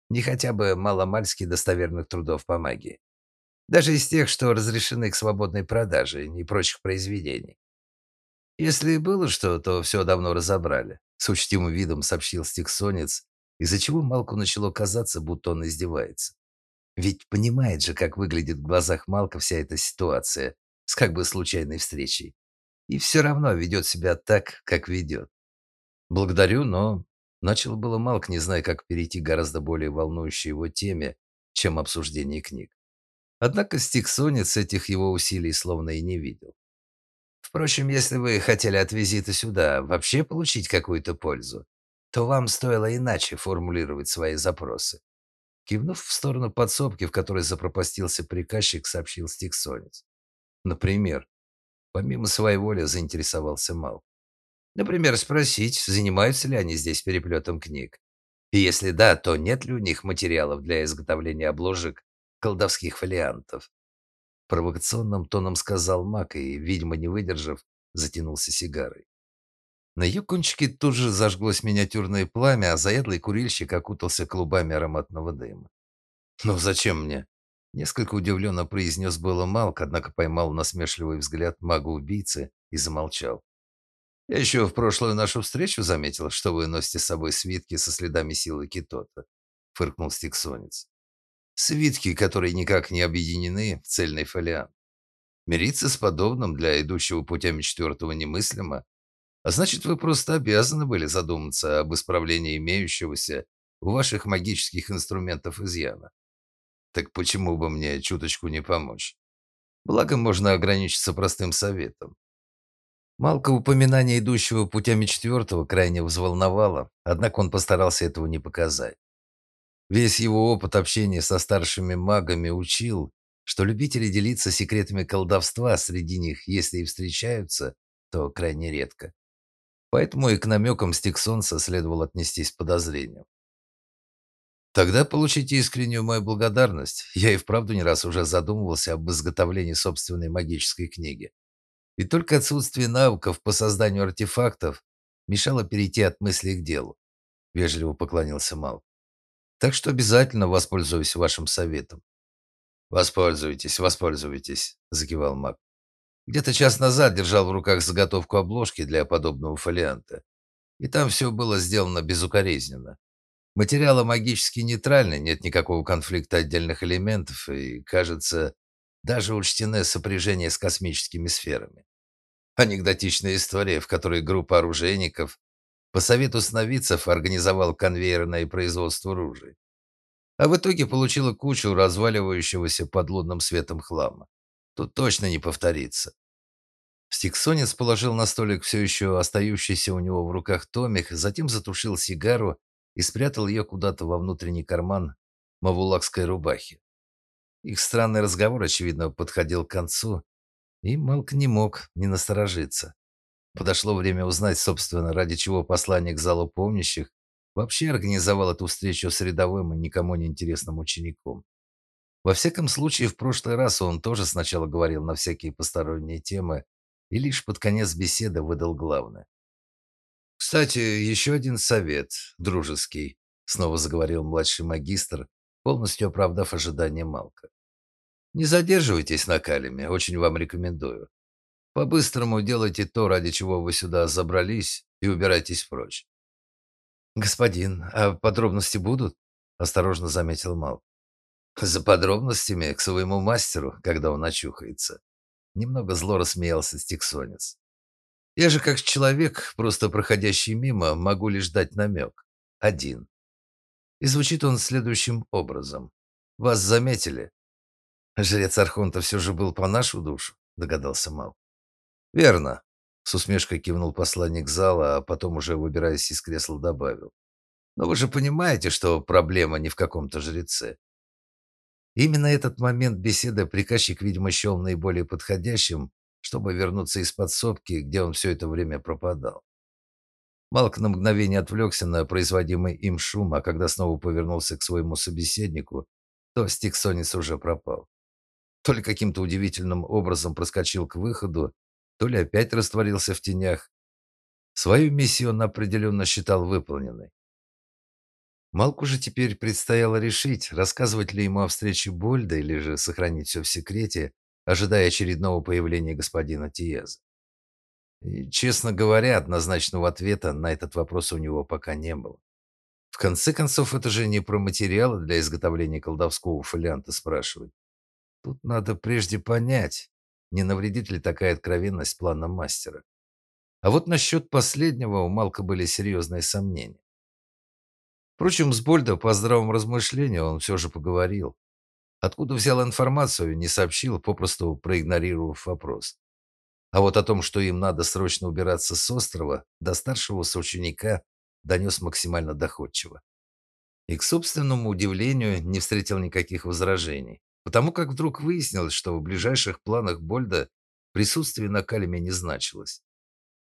Не хотя бы маломальски достоверных трудов по магии. Даже из тех, что разрешены к свободной продаже, и прочих произведений. Если было что, то все давно разобрали. С учтимым видом сообщил стиксонец, из-за чего Малку начало казаться, будто он издевается. Ведь понимает же, как выглядит в глазах Малка вся эта ситуация с как бы случайной встречей. И все равно ведет себя так, как ведет. «Благодарю, но...» Начал было Малк, не зная, как перейти к гораздо более волнующей его теме, чем обсуждение книг. Однако Стиксонец этих его усилий словно и не видел. Впрочем, если вы хотели от визита сюда вообще получить какую-то пользу, то вам стоило иначе формулировать свои запросы. Кивнув в сторону подсобки, в которой запропастился приказчик, сообщил Стиксонец. Например, помимо своей воли заинтересовался Мал. Например, спросить, занимаются ли они здесь переплетом книг. И если да, то нет ли у них материалов для изготовления обложек колдовских фолиантов. Провокационным тоном сказал Мак и, видимо, не выдержав, затянулся сигарой. На ее кончике тут же зажглось миниатюрное пламя, а заядлый курильщик окутался клубами ароматного дыма. «Ну зачем мне?» Несколько удивленно произнес было Малк, однако поймал насмешливый взгляд мага-убийцы и замолчал. «Я еще в прошлую нашу встречу заметил, что вы носите с собой свитки со следами силы Китота», — фыркнул Стиксонец. «Свитки, которые никак не объединены в цельный фолиант. Мириться с подобным для идущего путями четвертого немыслимо, а значит, вы просто обязаны были задуматься об исправлении имеющегося у ваших магических инструментов изъяна. Так почему бы мне чуточку не помочь? Благо, можно ограничиться простым советом. Малка упоминание идущего путями четвертого крайне взволновало, однако он постарался этого не показать. Весь его опыт общения со старшими магами учил, что любители делиться секретами колдовства среди них, если и встречаются, то крайне редко. Поэтому и к намекам Стиксонса следовало отнестись подозрением. Тогда получите искреннюю мою благодарность. Я и вправду не раз уже задумывался об изготовлении собственной магической книги. И только отсутствие навыков по созданию артефактов мешало перейти от мысли к делу. Вежливо поклонился Мал. Так что обязательно воспользуюсь вашим советом. Воспользуйтесь, воспользуйтесь, закивал Мак. Где-то час назад держал в руках заготовку обложки для подобного фолианта. И там все было сделано безукоризненно. Материалы магически нейтральны, нет никакого конфликта отдельных элементов и, кажется, даже учтены сопряжение с космическими сферами. Анекдотичная история, в которой группа оружейников по совету сновидцев организовал конвейерное производство ружей. А в итоге получила кучу разваливающегося под лунным светом хлама. Тут точно не повторится. Стиксонец положил на столик все еще остающийся у него в руках томик, затем затушил сигару и спрятал ее куда-то во внутренний карман мавулакской рубахи. Их странный разговор, очевидно, подходил к концу, и Малк не мог не насторожиться. Подошло время узнать, собственно, ради чего посланник залу помнящих вообще организовал эту встречу с рядовым и никому не интересным учеником. Во всяком случае, в прошлый раз он тоже сначала говорил на всякие посторонние темы и лишь под конец беседы выдал главное. «Кстати, еще один совет, дружеский», — снова заговорил младший магистр, полностью оправдав ожидания Малка. «Не задерживайтесь на Калиме, очень вам рекомендую. По-быстрому делайте то, ради чего вы сюда забрались, и убирайтесь прочь». «Господин, а подробности будут?» — осторожно заметил Мал. «За подробностями к своему мастеру, когда он очухается». Немного зло рассмеялся Стиксонец. Я же как человек, просто проходящий мимо, могу лишь дать намек. Один. И звучит он следующим образом. Вас заметили. Жрец Архонта все же был по нашу душу, догадался Мал. Верно. С усмешкой кивнул посланник зала, а потом уже выбираясь из кресла добавил. Но вы же понимаете, что проблема не в каком-то жреце. Именно этот момент беседы приказчик, видимо, счел наиболее подходящим, чтобы вернуться из подсобки, где он все это время пропадал. Малк на мгновение отвлекся на производимый им шум, а когда снова повернулся к своему собеседнику, то Стиксонис уже пропал. То ли каким-то удивительным образом проскочил к выходу, то ли опять растворился в тенях. Свою миссию он определенно считал выполненной. Малку же теперь предстояло решить, рассказывать ли ему о встрече Больда или же сохранить все в секрете, ожидая очередного появления господина Тиеза. И, честно говоря, однозначного ответа на этот вопрос у него пока не было. В конце концов, это же не про материалы для изготовления колдовского фолианта спрашивать. Тут надо прежде понять, не навредит ли такая откровенность планам мастера. А вот насчет последнего у Малка были серьезные сомнения. Впрочем, с Больдо по здравому размышлению он все же поговорил. Откуда взял информацию, не сообщил, попросту проигнорировав вопрос. А вот о том, что им надо срочно убираться с острова, до старшего соученика донес максимально доходчиво. И, к собственному удивлению, не встретил никаких возражений, потому как вдруг выяснилось, что в ближайших планах Больда присутствие на Калиме не значилось.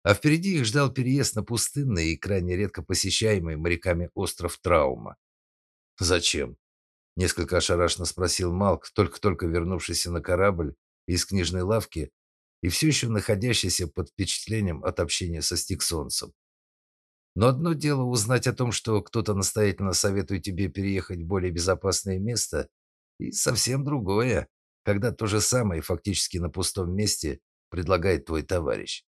А впереди их ждал переезд на пустынный и крайне редко посещаемый моряками остров Траума. «Зачем?» – несколько ошарашенно спросил Малк, только-только вернувшийся на корабль из книжной лавки и все еще находящийся под впечатлением от общения со Стиксонцем. Но одно дело узнать о том, что кто-то настоятельно советует тебе переехать в более безопасное место, и совсем другое, когда то же самое фактически на пустом месте предлагает твой товарищ.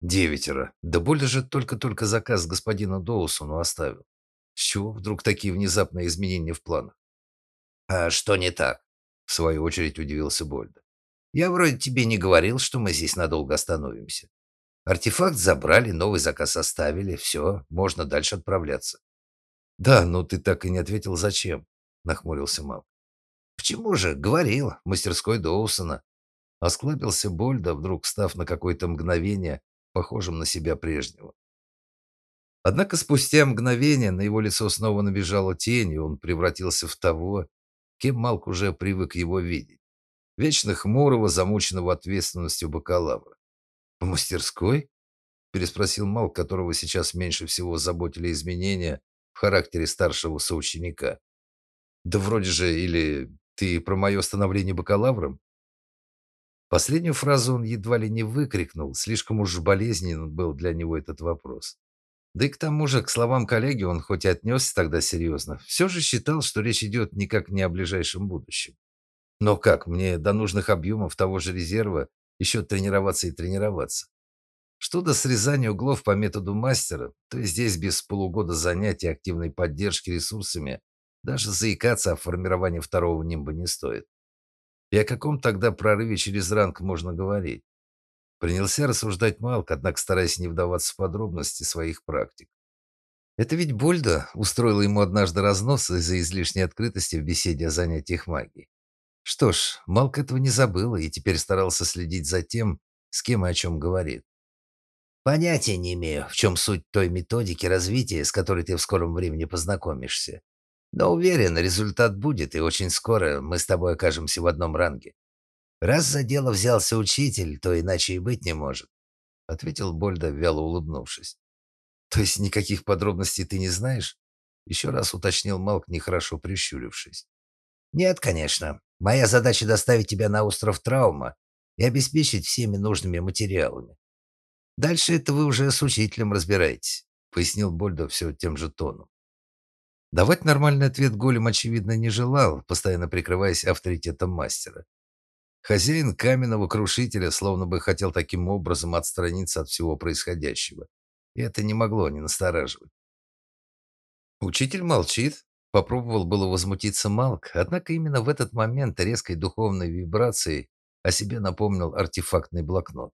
Девятеро. Да более же только-только заказ господину Доусону оставил. С чего вдруг такие внезапные изменения в планах? А что не так? В свою очередь удивился Больда. Я вроде тебе не говорил, что мы здесь надолго остановимся. Артефакт забрали, новый заказ оставили. Все, можно дальше отправляться. Да, но ты так и не ответил, зачем, нахмурился Мал. Почему же? Говорил. Мастерской Доусона. Осклабился Больда, вдруг став на какое-то мгновение похожим на себя прежнего. Однако спустя мгновение на его лицо снова набежала тень, и он превратился в того, кем Малк уже привык его видеть. Вечно хмурого, замученного ответственностью бакалавра. «В мастерской?» – переспросил Мал, которого сейчас меньше всего заботили изменения в характере старшего соученика. «Да вроде же, или ты про мое становление бакалавром?» Последнюю фразу он едва ли не выкрикнул, слишком уж болезненен был для него этот вопрос. Да и к тому же, к словам коллеги он хоть и отнесся тогда серьезно, все же считал, что речь идет никак не о ближайшем будущем. Но как, мне до нужных объемов того же резерва еще тренироваться и тренироваться. Что до срезания углов по методу мастера, то здесь без полугода занятий активной поддержки ресурсами даже заикаться о формировании второго нимба не стоит. И о каком тогда прорыве через ранг можно говорить? Принялся рассуждать Малк, однако стараясь не вдаваться в подробности своих практик. Это ведь Больда устроила ему однажды разнос из-за излишней открытости в беседе о занятиях магией. Что ж, Малк этого не забыл и теперь старался следить за тем, с кем и о чем говорит. Понятия не имею, в чем суть той методики развития, с которой ты в скором времени познакомишься. Но уверен, результат будет, и очень скоро мы с тобой окажемся в одном ранге. Раз за дело взялся учитель, то иначе и быть не может, ответил Больда, вяло улыбнувшись. То есть никаких подробностей ты не знаешь? Еще раз уточнил Малк, нехорошо прищурившись. Нет, конечно. Моя задача доставить тебя на остров Траума и обеспечить всеми нужными материалами. Дальше это вы уже с учителем разбираетесь, пояснил Больдо все тем же тоном. Давать нормальный ответ Голем, очевидно, не желал, постоянно прикрываясь авторитетом мастера. Хозяин каменного крушителя словно бы хотел таким образом отстраниться от всего происходящего. И это не могло не настораживать. Учитель молчит, Попробовал было возмутиться Малк, однако именно в этот момент резкой духовной вибрацией о себе напомнил артефактный блокнот.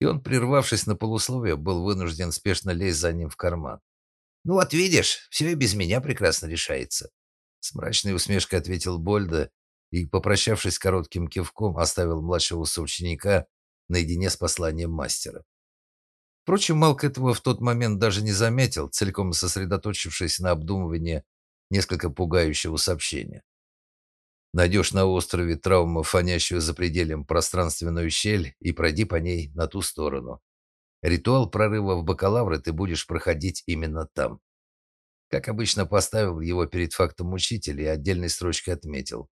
И он, прервавшись на полусловие, был вынужден спешно лезть за ним в карман. «Ну вот видишь, все и без меня прекрасно решается», — с мрачной усмешкой ответил Больда и, попрощавшись коротким кивком, оставил младшего соученика наедине с посланием мастера. Впрочем, Малк этого в тот момент даже не заметил, целиком сосредоточившись на обдумывании несколько пугающего сообщения. Найдешь на острове травму, фонящую за пределем пространственную щель, и пройди по ней на ту сторону. Ритуал прорыва в бакалавры ты будешь проходить именно там. Как обычно, поставил его перед фактом учителя и отдельной строчкой отметил.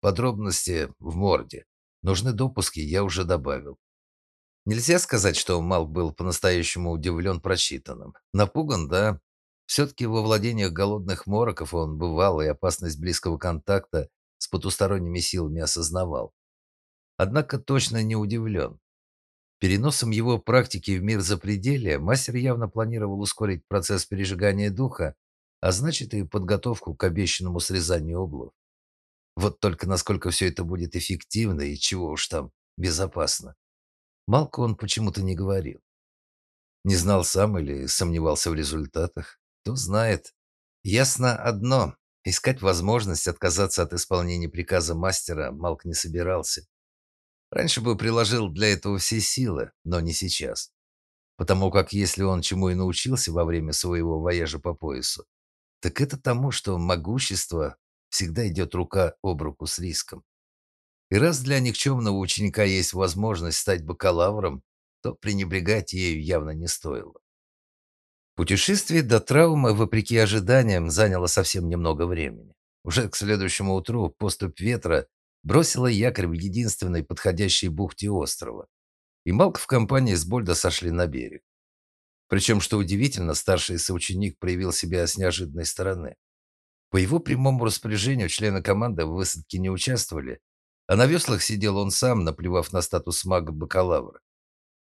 Подробности в морде. Нужны допуски, я уже добавил. Нельзя сказать, что Малк был по-настоящему удивлен прочитанным. Напуган, да, все-таки во владениях голодных мороков он бывал и опасность близкого контакта с потусторонними силами осознавал. Однако точно не удивлен. Переносом его практики в мир запределья мастер явно планировал ускорить процесс пережигания духа, а значит и подготовку к обещанному срезанию углов. Вот только насколько все это будет эффективно и чего уж там безопасно. Малку он почему-то не говорил. Не знал сам или сомневался в результатах. Кто знает. Ясно одно. Искать возможность отказаться от исполнения приказа мастера Малк не собирался. Раньше бы приложил для этого все силы, но не сейчас. Потому как если он чему и научился во время своего вояжа по поясу, так это тому, что могущество всегда идет рука об руку с риском. И раз для никчемного ученика есть возможность стать бакалавром, то пренебрегать ею явно не стоило. Путешествие до травмы, вопреки ожиданиям, заняло совсем немного времени. Уже к следующему утру поступь ветра бросила якорь в единственной подходящей бухте острова, и Малк в компании с Больдо сошли на берег. Причем, что удивительно, старший соученик проявил себя с неожиданной стороны. По его прямому распоряжению члены команды в высадке не участвовали, а на веслах сидел он сам, наплевав на статус мага-бакалавра.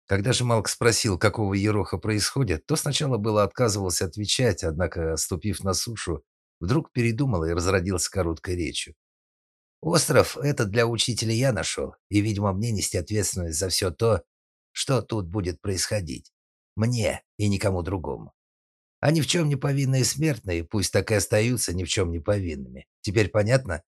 Когда же Малк спросил, какого ероха происходит, то сначала было отказывался отвечать, однако, ступив на сушу, вдруг передумал и разродился короткой речью. «Остров этот для учителя я нашел, и, видимо, мне нести ответственность за все то, что тут будет происходить. Мне и никому другому. А ни в чем не повинные смертные, пусть так и остаются ни в чем не повинными. Теперь понятно?»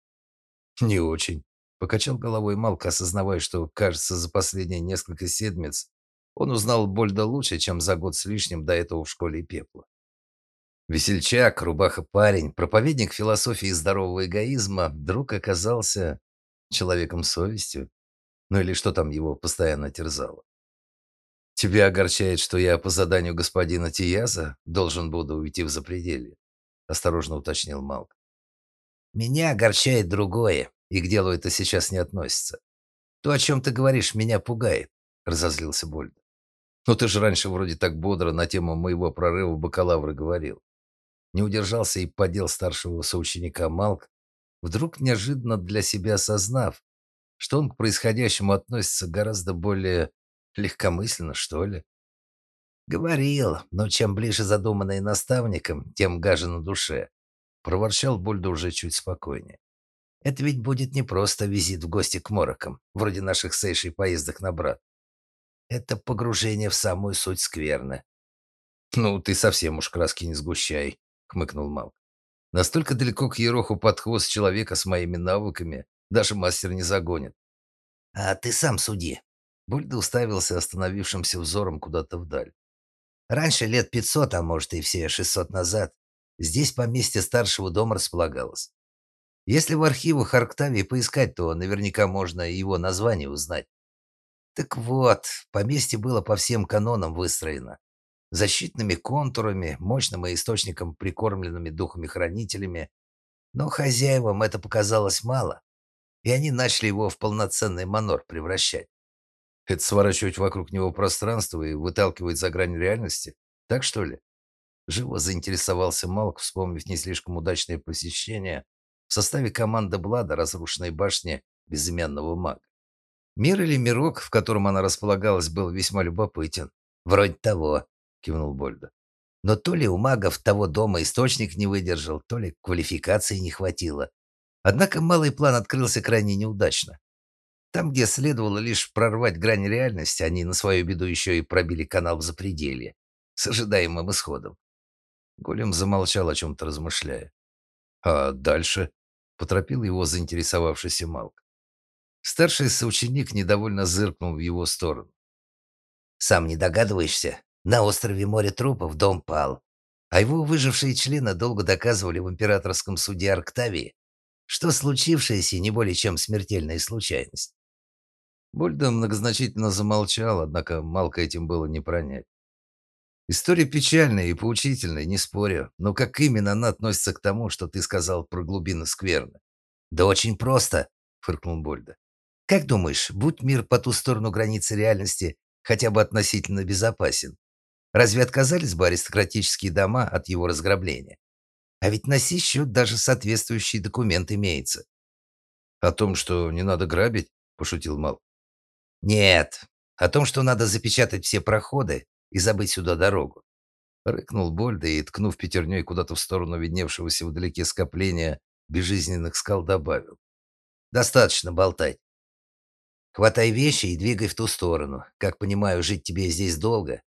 «Не очень», — покачал головой Малк, осознавая, что, кажется, за последние несколько седмиц он узнал Больда лучше, чем за год с лишним до этого в школе пепла. Весельчак, рубаха-парень, проповедник философии здорового эгоизма, вдруг оказался человеком совестью. Ну или что там его постоянно терзало. «Тебя огорчает, что я по заданию господина Тияза должен буду уйти в запределье?» – осторожно уточнил Малк. «Меня огорчает другое, и к делу это сейчас не относится. То, о чем ты говоришь, меня пугает», – разозлился Больд. Ну ты же раньше вроде так бодро на тему моего прорыва в бакалавры говорил. Не удержался и подел старшего соученика Малк, вдруг неожиданно для себя осознав, что он к происходящему относится гораздо более легкомысленно, что ли. «Говорил, но чем ближе задуманное наставником, тем гаже на душе», — проворчал Бульда уже чуть спокойнее. «Это ведь будет не просто визит в гости к морокам, вроде наших сейшей поездок на брат. Это погружение в самую суть скверны. «Ну, ты совсем уж краски не сгущай», — хмыкнул Малк. «Настолько далеко к Ероху под хвост человека с моими навыками даже мастер не загонит». «А ты сам суди». Бульда уставился остановившимся взором куда-то вдаль. «Раньше, лет пятьсот, а может и все шестьсот назад, здесь поместье старшего дома располагалось. Если в архивах Арктавии поискать, то наверняка можно его название узнать. Так вот, поместье было по всем канонам выстроено. Защитными контурами, мощным источником прикормленными духами-хранителями. Но хозяевам это показалось мало, и они начали его в полноценный манор превращать. Это сворачивать вокруг него пространство и выталкивать за грань реальности? Так что ли? Живо заинтересовался Малк, вспомнив не слишком удачное посещение в составе команды Блада разрушенной башни безымянного мага. Мир или мирок, в котором она располагалась, был весьма любопытен. «Вроде того», — кивнул Больда. «Но то ли у магов того дома источник не выдержал, то ли квалификации не хватило. Однако малый план открылся крайне неудачно. Там, где следовало лишь прорвать грань реальности, они на свою беду еще и пробили канал в запределье, с ожидаемым исходом. Голем замолчал, о чем-то размышляя. «А дальше?» — поторопил его заинтересовавшийся Малк. Старший соученик недовольно зыркнул в его сторону. «Сам не догадываешься? На острове море трупов дом пал, а его выжившие члены долго доказывали в императорском суде Арктавии, что случившееся не более чем смертельная случайность». Больда многозначительно замолчал, однако Малка этим было не пронять. История печальная и поучительная, не спорю, но как именно она относится к тому, что ты сказал про глубины скверны? Да очень просто, фыркнул Больда. Как думаешь, будь мир по ту сторону границы реальности хотя бы относительно безопасен, разве отказались бы аристократические дома от его разграбления? А ведь на сей счет даже соответствующий документ имеется. «О том, что не надо грабить?» – пошутил Мал. «Нет, о том, что надо запечатать все проходы и забыть сюда дорогу». Рыкнул Больда и, ткнув пятерней куда-то в сторону видневшегося вдалеке скопления безжизненных скал, добавил. «Достаточно болтать. Хватай вещи и двигай в ту сторону. Как понимаю, жить тебе здесь долго.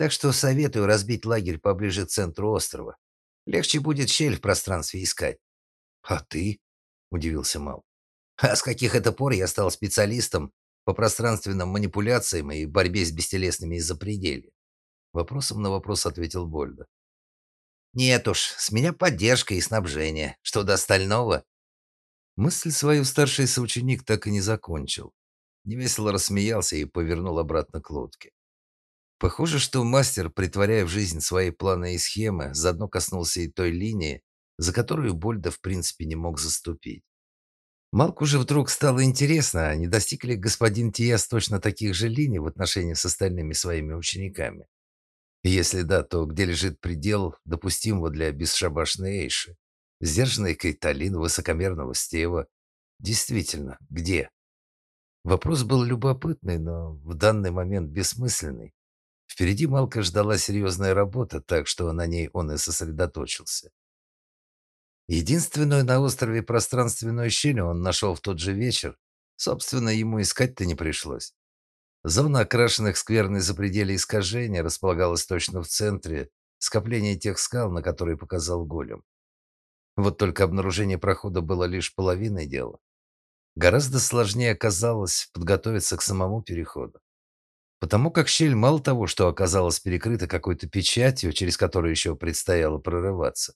Так что советую разбить лагерь поближе к центру острова. Легче будет щель в пространстве искать. А ты? Удивился Мал. А с каких это пор я стал специалистом по пространственным манипуляциям и борьбе с бестелесными из-за пределя? Вопросом на вопрос ответил Больда. Нет уж, с меня поддержка и снабжение. Что до остального? Мысль свою старший соученик так и не закончил. Невесело рассмеялся и повернул обратно к лодке. Похоже, что мастер, притворяя в жизнь свои планы и схемы, заодно коснулся и той линии, за которую Больда в принципе не мог заступить. Малку же вдруг стало интересно, не достиг ли господин Тиас точно таких же линий в отношении с остальными своими учениками? Если да, то где лежит предел допустимого для бесшабашной Эйши? Сдержанной Кайталин, высокомерного Стева? Действительно, где? Вопрос был любопытный, но в данный момент бессмысленный. Впереди Малка ждала серьезная работа, так что на ней он и сосредоточился. Единственную на острове пространственную щель он нашел в тот же вечер. Собственно, ему искать-то не пришлось. Зона окрашенных скверной запределье искажения располагалась точно в центре скопления тех скал, на которые показал голем. Вот только обнаружение прохода было лишь половиной дела. Гораздо сложнее оказалось подготовиться к самому переходу. Потому как щель мало того, что оказалась перекрыта какой-то печатью, через которую еще предстояло прорываться,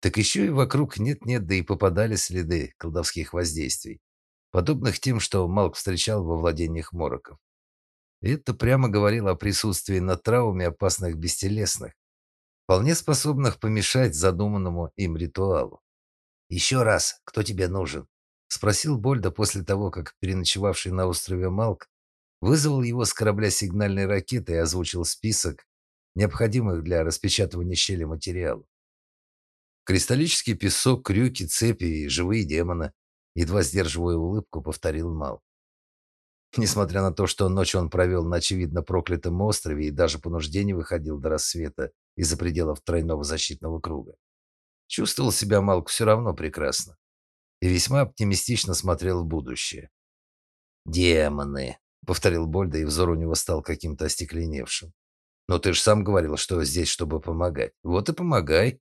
так еще и вокруг нет-нет, да и попадали следы колдовских воздействий, подобных тем, что Малк встречал во владениях мороков. Это прямо говорило о присутствии на трауме опасных бестелесных, вполне способных помешать задуманному им ритуалу. «Еще раз, кто тебе нужен?» — спросил Больда после того, как переночевавший на острове Малк вызвал его с корабля сигнальной ракеты и озвучил список необходимых для распечатывания щели материалов. Кристаллический песок, крюки, цепи и живые демоны. Едва сдерживая улыбку, повторил Мал. Несмотря на то, что ночь он провел на очевидно проклятом острове и даже по нужде выходил до рассвета из-за пределов тройного защитного круга, чувствовал себя Малк все равно прекрасно и весьма оптимистично смотрел в будущее. «Демоны!» — повторил Больда, и взор у него стал каким-то остекленевшим. «Но ты же сам говорил, что здесь, чтобы помогать. Вот и помогай!»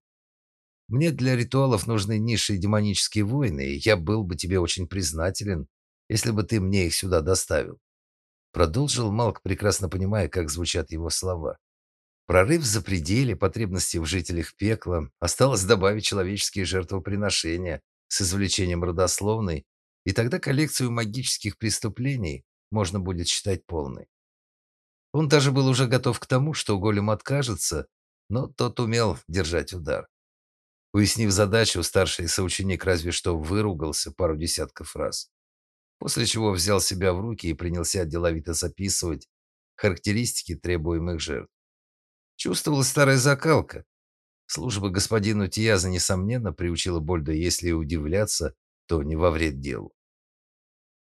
Мне для ритуалов нужны низшие демонические воины, и я был бы тебе очень признателен, если бы ты мне их сюда доставил. Продолжил Малк, прекрасно понимая, как звучат его слова. Прорыв за пределы потребностей в жителях пекла, осталось добавить человеческие жертвоприношения с извлечением родословной, и тогда коллекцию магических преступлений можно будет считать полной. Он даже был уже готов к тому, что голем откажется, но тот умел держать удар. Уяснив задачу, старший соученик разве что выругался пару десятков раз. После чего взял себя в руки и принялся деловито записывать характеристики требуемых жертв. Чувствовалась старая закалка. Служба господину Тияза, несомненно, приучила Больда, если и удивляться, то не во вред делу.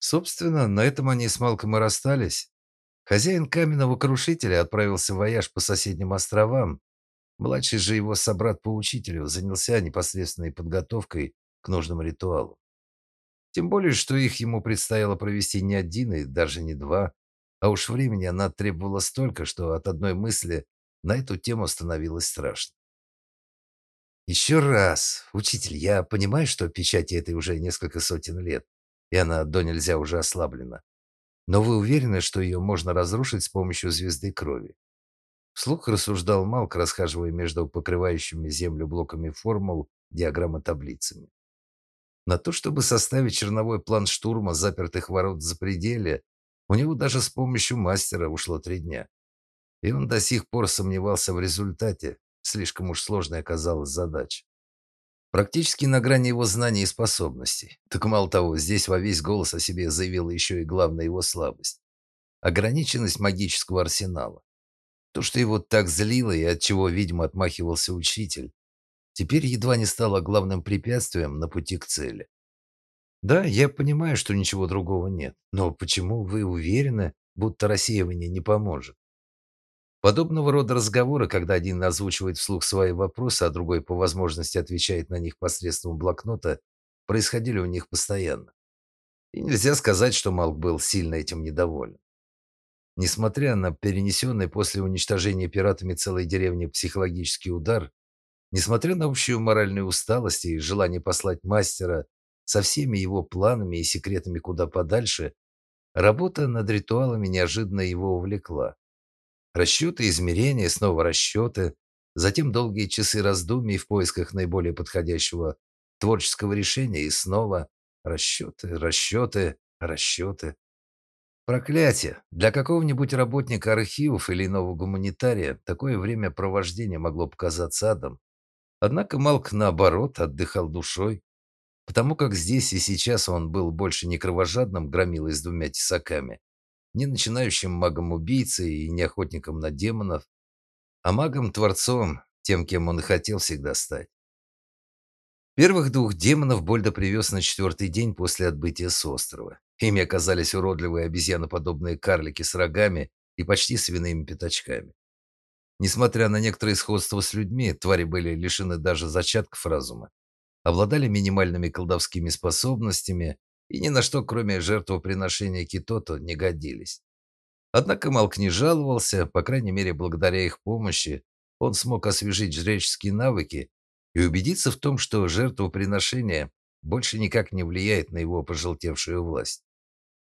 Собственно, на этом они с Малком и расстались. Хозяин каменного крушителя отправился в вояж по соседним островам, Младший же его собрат по учителю занялся непосредственной подготовкой к нужному ритуалу. Тем более, что их ему предстояло провести не один и даже не два, а уж времени она требовала столько, что от одной мысли на эту тему становилось страшно. «Еще раз, учитель, я понимаю, что печати этой уже несколько сотен лет, и она до нельзя уже ослаблена. Но вы уверены, что ее можно разрушить с помощью звезды крови? Вслух рассуждал Малк, расхаживая между покрывающими землю блоками формул, диаграмма таблицами. На то, чтобы составить черновой план штурма запертых ворот за пределе, у него даже с помощью мастера ушло три дня. И он до сих пор сомневался в результате, слишком уж сложной оказалась задача. Практически на грани его знаний и способностей. Так мало того, здесь во весь голос о себе заявила еще и главная его слабость – ограниченность магического арсенала. То, что его так злило и от чего, видимо, отмахивался учитель, теперь едва не стало главным препятствием на пути к цели. Да, я понимаю, что ничего другого нет, но почему вы уверены, будто рассеивание не поможет? Подобного рода разговоры, когда один озвучивает вслух свои вопросы, а другой по возможности отвечает на них посредством блокнота, происходили у них постоянно. И нельзя сказать, что Малк был сильно этим недоволен. Несмотря на перенесенный после уничтожения пиратами целой деревни психологический удар, несмотря на общую моральную усталость и желание послать мастера со всеми его планами и секретами куда подальше, работа над ритуалами неожиданно его увлекла. Расчеты, измерения, снова расчеты, затем долгие часы раздумий в поисках наиболее подходящего творческого решения и снова расчеты, расчеты, расчеты. Проклятие! Для какого-нибудь работника архивов или иного гуманитария такое времяпровождение могло показаться адом. Однако Малк, наоборот, отдыхал душой, потому как здесь и сейчас он был больше не кровожадным громилой с двумя тесаками, не начинающим магом-убийцей и не охотником на демонов, а магом-творцом, тем, кем он и хотел всегда стать. Первых двух демонов Больда привез на четвертый день после отбытия с острова. Ими оказались уродливые обезьяноподобные карлики с рогами и почти свиными пятачками. Несмотря на некоторые сходства с людьми, твари были лишены даже зачатков разума, обладали минимальными колдовскими способностями и ни на что, кроме жертвоприношения Китото, не годились. Однако Малк не жаловался, по крайней мере, благодаря их помощи он смог освежить жреческие навыки и убедиться в том, что жертвоприношение больше никак не влияет на его пожелтевшую власть.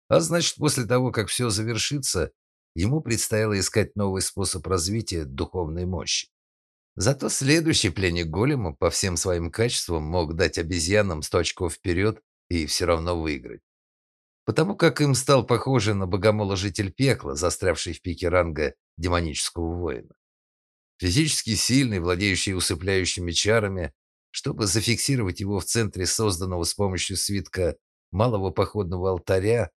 А значит, после того, как все завершится, ему предстояло искать новый способ развития духовной мощи. Зато следующий пленник голема по всем своим качествам мог дать обезьянам сто очков вперед и все равно выиграть. Потому как им стал похоже на богомола-житель пекла, застрявший в пике ранга демонического воина. Физически сильный, владеющий усыпляющими чарами, чтобы зафиксировать его в центре созданного с помощью свитка малого походного алтаря,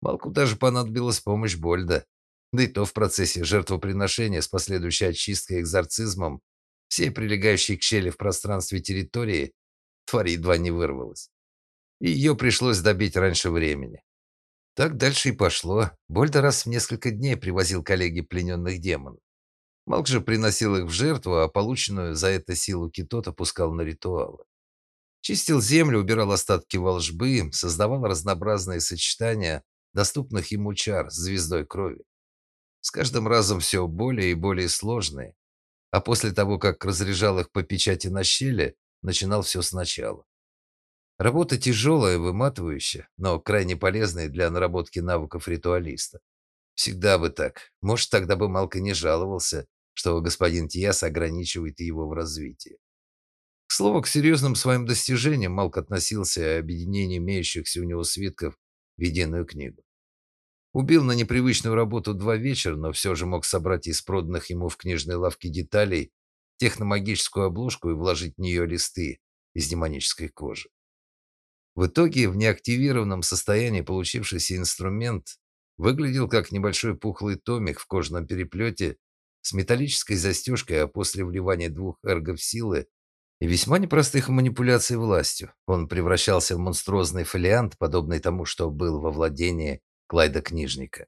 Малку даже понадобилась помощь Больда. Да и то в процессе жертвоприношения с последующей очисткой экзорцизмом всей прилегающей к щели в пространстве территории тварь едва не вырвалась. Ее пришлось добить раньше времени. Так дальше и пошло. Больда раз в несколько дней привозил коллеги плененных демонов. Малк же приносил их в жертву, а полученную за это силу китота пускал на ритуалы. Чистил землю, убирал остатки волжбы, создавал разнообразные сочетания доступных ему чар с звездой крови. С каждым разом все более и более сложные, а после того, как разряжал их по печати на щели, начинал все сначала. Работа тяжелая, выматывающая, но крайне полезная для наработки навыков ритуалиста. Всегда бы так. Может, тогда бы Малка не жаловался, что господин Тиас ограничивает его в развитии. К слову, к серьезным своим достижениям Малк относился объединение имеющихся у него свитков в единую книгу. Убил на непривычную работу два вечера, но все же мог собрать из проданных ему в книжной лавке деталей техномагическую обложку и вложить в нее листы из демонической кожи. В итоге в неактивированном состоянии получившийся инструмент выглядел как небольшой пухлый томик в кожаном переплете с металлической застежкой, а после вливания двух эргов силы и весьма непростых манипуляций властью он превращался в монструозный фолиант, подобный тому, что был во владении Клайда Книжника.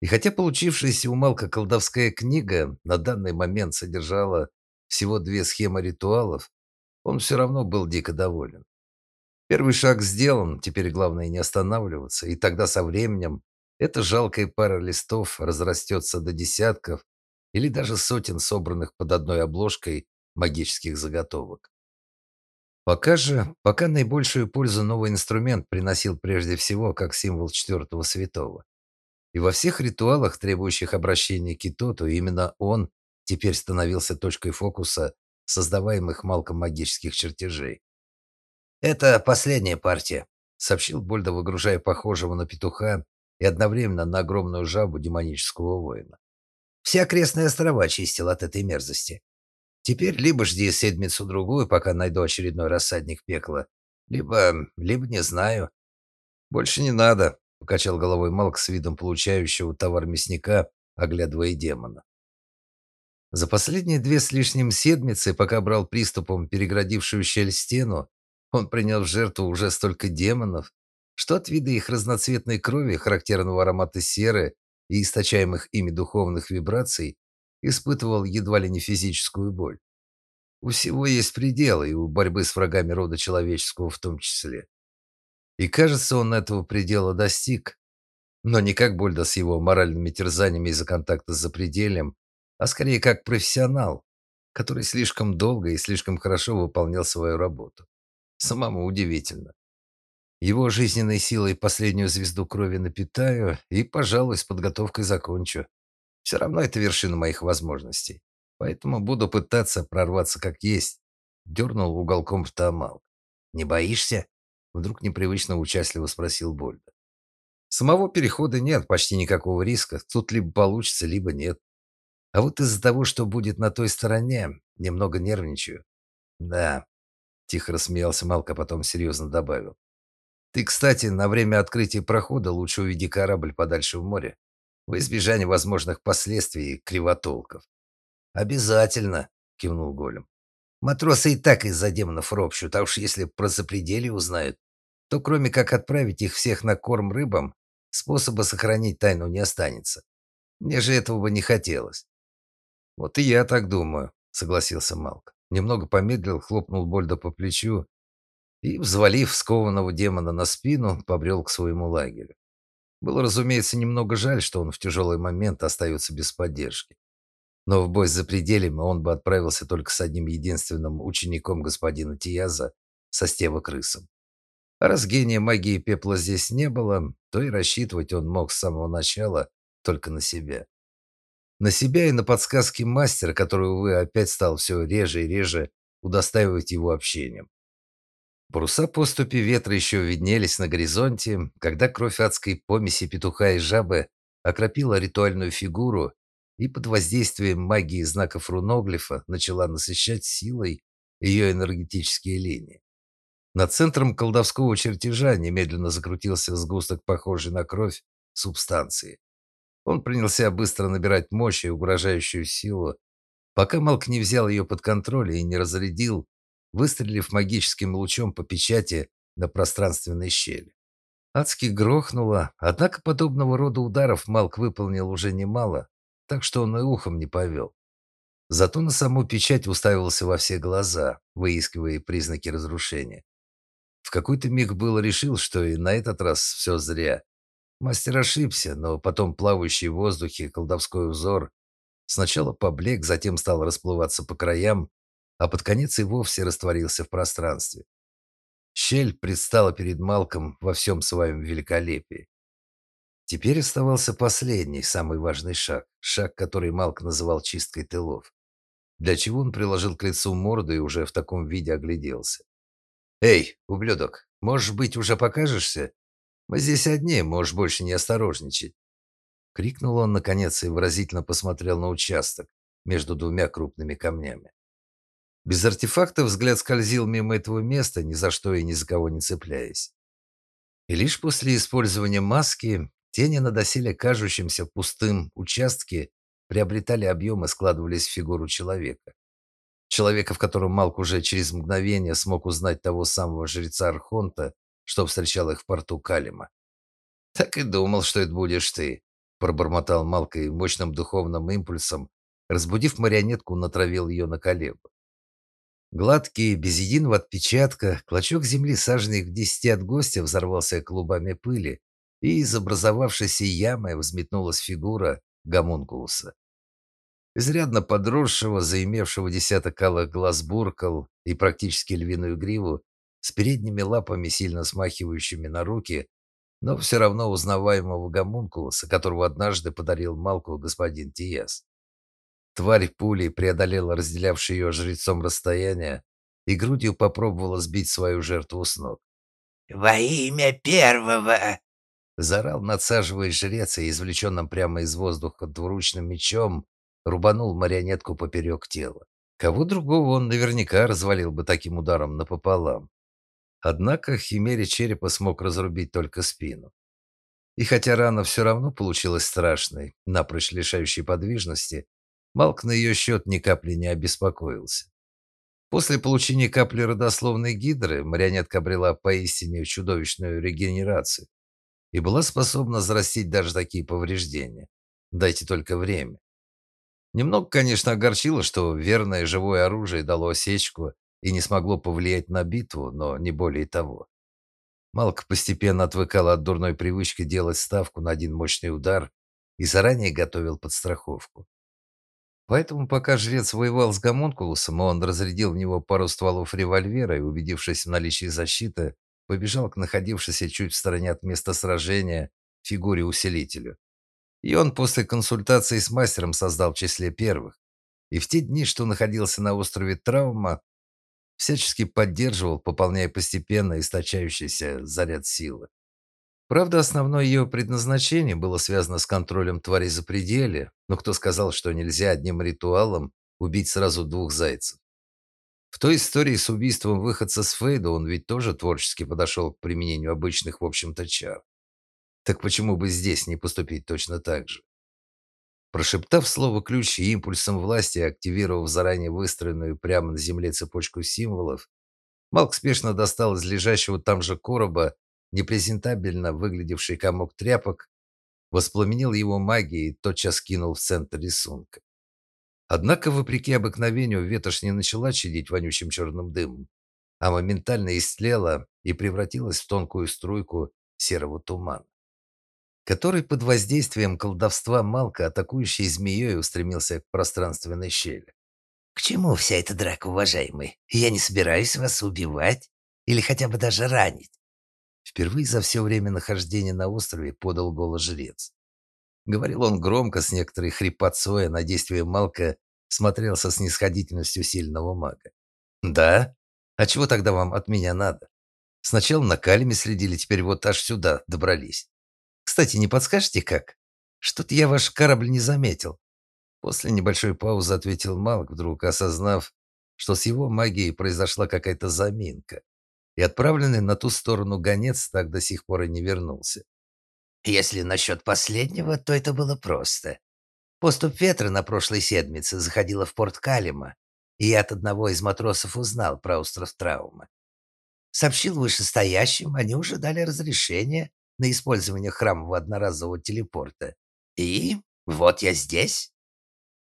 И хотя получившаяся у Малка колдовская книга на данный момент содержала всего две схемы ритуалов, он все равно был дико доволен. Первый шаг сделан, теперь главное не останавливаться, и тогда со временем эта жалкая пара листов разрастется до десятков, или даже сотен собранных под одной обложкой магических заготовок. Пока же, пока наибольшую пользу новый инструмент приносил прежде всего как символ четвертого святого. И во всех ритуалах, требующих обращения к Китоту, именно он теперь становился точкой фокуса создаваемых Малком магических чертежей. «Это последняя партия», — сообщил Больда, выгружая похожего на петуха и одновременно на огромную жабу демонического воина. Все окрестные острова очистил от этой мерзости. Теперь либо жди седмицу-другую, пока найду очередной рассадник пекла, либо... либо не знаю. Больше не надо, покачал головой Малк с видом получающего товар мясника, оглядывая демона. За последние две с лишним седмицы, пока брал приступом переградившую щель стену, он принял в жертву уже столько демонов, что от вида их разноцветной крови, характерного аромата серы и источаемых ими духовных вибраций испытывал едва ли не физическую боль. У всего есть пределы, и у борьбы с врагами рода человеческого в том числе. И кажется, он этого предела достиг. Но не как Больда с его моральными терзаниями из-за контакта с запредельем, а скорее как профессионал, который слишком долго и слишком хорошо выполнял свою работу. Самому удивительно. Его жизненной силой последнюю звезду крови напитаю и, пожалуй, с подготовкой закончу. Все равно это вершина моих возможностей. Поэтому буду пытаться прорваться как есть. Дернул уголком рта Мал. «Не боишься?» Вдруг непривычно участливо спросил Больда. Самого перехода нет, почти никакого риска. Тут либо получится, либо нет. А вот из-за того, что будет на той стороне, немного нервничаю. Да, тихо рассмеялся Малк, а потом серьезно добавил. Ты, кстати, на время открытия прохода лучше уведи корабль подальше в море, во избежание возможных последствий кривотолков. Обязательно, кивнул Голем. Матросы и так из-за демонов ропщут, а уж если про запределье узнают, то кроме как отправить их всех на корм рыбам, способа сохранить тайну не останется. Мне же этого бы не хотелось. Вот и я так думаю, согласился Малк. Немного помедлил, хлопнул Больда по плечу и, взвалив скованного демона на спину, побрел к своему лагерю. Было, разумеется, немного жаль, что он в тяжелый момент остается без поддержки. Но в бой за пределами он бы отправился только с одним единственным учеником господина Тияза, со Стева Крысом. А раз гения магии пепла здесь не было, то и рассчитывать он мог с самого начала только на себя. На себя и на подсказки мастера, который, увы, опять стал все реже и реже удостаивать его общением. Паруса поступи ветра еще виднелись на горизонте, когда кровь адской помеси петуха и жабы окропила ритуальную фигуру и под воздействием магии знаков руноглифа начала насыщать силой ее энергетические линии. Над центром колдовского чертежа немедленно закрутился сгусток, похожий на кровь, субстанции. Он принялся быстро набирать мощь и угрожающую силу, пока Малк не взял ее под контроль и не разрядил, выстрелив магическим лучом по печати на пространственной щели. Адски грохнуло, однако подобного рода ударов Малк выполнил уже немало, так что он и ухом не повел. Зато на саму печать уставился во все глаза, выискивая признаки разрушения. В какой-то миг было решил, что и на этот раз все зря. Мастер ошибся, но потом плавающий в воздухе колдовской узор сначала поблек, затем стал расплываться по краям, а под конец и вовсе растворился в пространстве. Щель предстала перед Малком во всем своем великолепии. Теперь оставался последний, самый важный шаг, шаг, который Малк называл чисткой тылов. Для чего он приложил к лицу морду и уже в таком виде огляделся. «Эй, ублюдок, можешь быть, уже покажешься? Мы здесь одни, можешь больше не осторожничать». Крикнул он, наконец, и выразительно посмотрел на участок между двумя крупными камнями. Без артефакта взгляд скользил мимо этого места, ни за что и ни за кого не цепляясь. И лишь после использования маски Тени на доселе кажущемся пустым участке приобретали объем и складывались в фигуру человека. Человека, в котором Малк уже через мгновение смог узнать того самого жреца Архонта, что встречал их в порту Калима. «Так и думал, что это будешь ты», – пробормотал Малк и мощным духовным импульсом, разбудив марионетку, натравил ее на колебу. Гладкий, без единого отпечатка, клочок земли, саженный в десяти от гостя, взорвался клубами пыли, и из образовавшейся ямы взметнулась фигура гомункулуса. Изрядно подросшего, заимевшего десяток алых глаз буркал и практически львиную гриву, с передними лапами, сильно смахивающими на руки, но все равно узнаваемого гомункулуса, которого однажды подарил Малку господин Тиес. Тварь пулей преодолела разделявшее ее жрецом расстояние и грудью попробовала сбить свою жертву с ног. «Во имя первого!» Заорал, надсаживаясь жрец и извлеченным прямо из воздуха двуручным мечом рубанул марионетку поперек тела. Кого другого он наверняка развалил бы таким ударом напополам. Однако химере черепа смог разрубить только спину. И хотя рана все равно получилась страшной, напрочь лишающей подвижности, Малк на ее счет ни капли не обеспокоился. После получения капли родословной гидры марионетка обрела поистине чудовищную регенерацию и была способна зарастить даже такие повреждения. Дайте только время. Немного, конечно, огорчило, что верное живое оружие дало осечку и не смогло повлиять на битву, но не более того. Малк постепенно отвыкал от дурной привычки делать ставку на один мощный удар и заранее готовил подстраховку. Поэтому, пока жрец воевал с гомункулусом, он разрядил в него пару стволов револьвера и, убедившись в наличии защиты, побежал к находившейся чуть в стороне от места сражения фигуре-усилителю. И он после консультации с мастером создал в числе первых. И в те дни, что находился на острове Травма, всячески поддерживал, пополняя постепенно источающийся заряд силы. Правда, основное ее предназначение было связано с контролем тварей за пределе, но кто сказал, что нельзя одним ритуалом убить сразу двух зайцев? В той истории с убийством выходца с Фейда он ведь тоже творчески подошел к применению обычных, в общем-то, чар. Так почему бы здесь не поступить точно так же? Прошептав слово «ключ» и импульсом власти, активировав заранее выстроенную прямо на земле цепочку символов, Малк спешно достал из лежащего там же короба непрезентабельно выглядевший комок тряпок, воспламенил его магией и тотчас кинул в центр рисунка. Однако, вопреки обыкновению, ветошь не начала чадить вонючим черным дымом, а моментально истлела и превратилась в тонкую струйку серого тумана, который под воздействием колдовства Малка, атакующей змеей, устремился к пространственной щели. «К чему вся эта драка, уважаемый? Я не собираюсь вас убивать или хотя бы даже ранить. Впервые за все время нахождения на острове подал голос жрец. Говорил он громко, с некоторой хрипотцой, а на действие Малка смотрел со снисходительностью сильного мага. «Да? А чего тогда вам от меня надо? Сначала на Калиме следили, теперь вот аж сюда добрались. Кстати, не подскажете, как? Что-то я ваш корабль не заметил». После небольшой паузы ответил Малк, вдруг осознав, что с его магией произошла какая-то заминка и отправленный на ту сторону гонец так до сих пор и не вернулся. Если насчет последнего, то это было просто. Поступ ветра на прошлой седмице заходила в порт Калима, и я от одного из матросов узнал про остров Траума. Сообщил вышестоящим, они уже дали разрешение на использование храмового одноразового телепорта. И вот я здесь.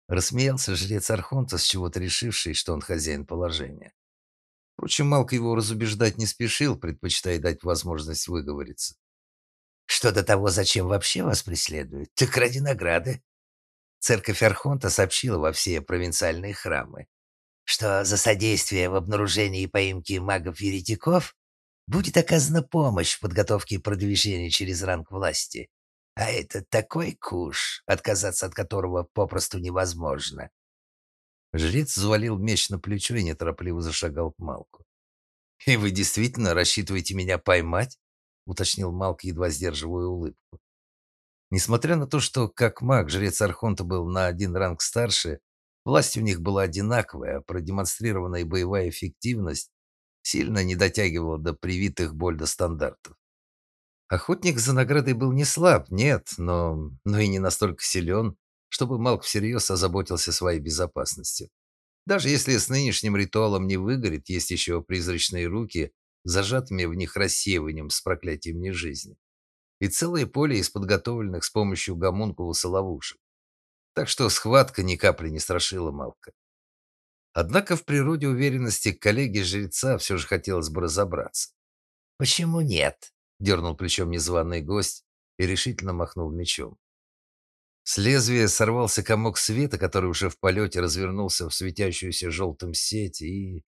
Рассмеялся жрец Архонта, с чего-то решивший, что он хозяин положения. Впрочем, Малк его разубеждать не спешил, предпочитая дать возможность выговориться. «Что до того, зачем вообще вас преследуют, так ради награды. Церковь Архонта сообщила во все провинциальные храмы, что за содействие в обнаружении и поимке магов-еретиков будет оказана помощь в подготовке и продвижении через ранг власти. А это такой куш, отказаться от которого попросту невозможно. Жрец завалил меч на плечо и неторопливо зашагал к Малку. «И вы действительно рассчитываете меня поймать?» — уточнил Малк, едва сдерживая улыбку. Несмотря на то, что как маг жрец Архонта был на один ранг старше, власть у них была одинаковая, а продемонстрированная боевая эффективность сильно не дотягивала до привитых Больда стандартов. Охотник за наградой был не слаб, нет, но, но и не настолько силен, чтобы Малк всерьез озаботился своей безопасностью. Даже если с нынешним ритуалом не выгорит, есть еще призрачные руки, зажатыми в них рассеиванием с проклятием нежизни. И целое поле из подготовленных с помощью гомункулуса ловушек. Так что схватка ни капли не страшила Малка. Однако в природе уверенности коллеги-жреца все же хотелось бы разобраться. «Почему нет?» – дернул плечом незваный гость и решительно махнул мечом. С лезвия сорвался комок света, который уже в полете развернулся в светящуюся желтым сеть и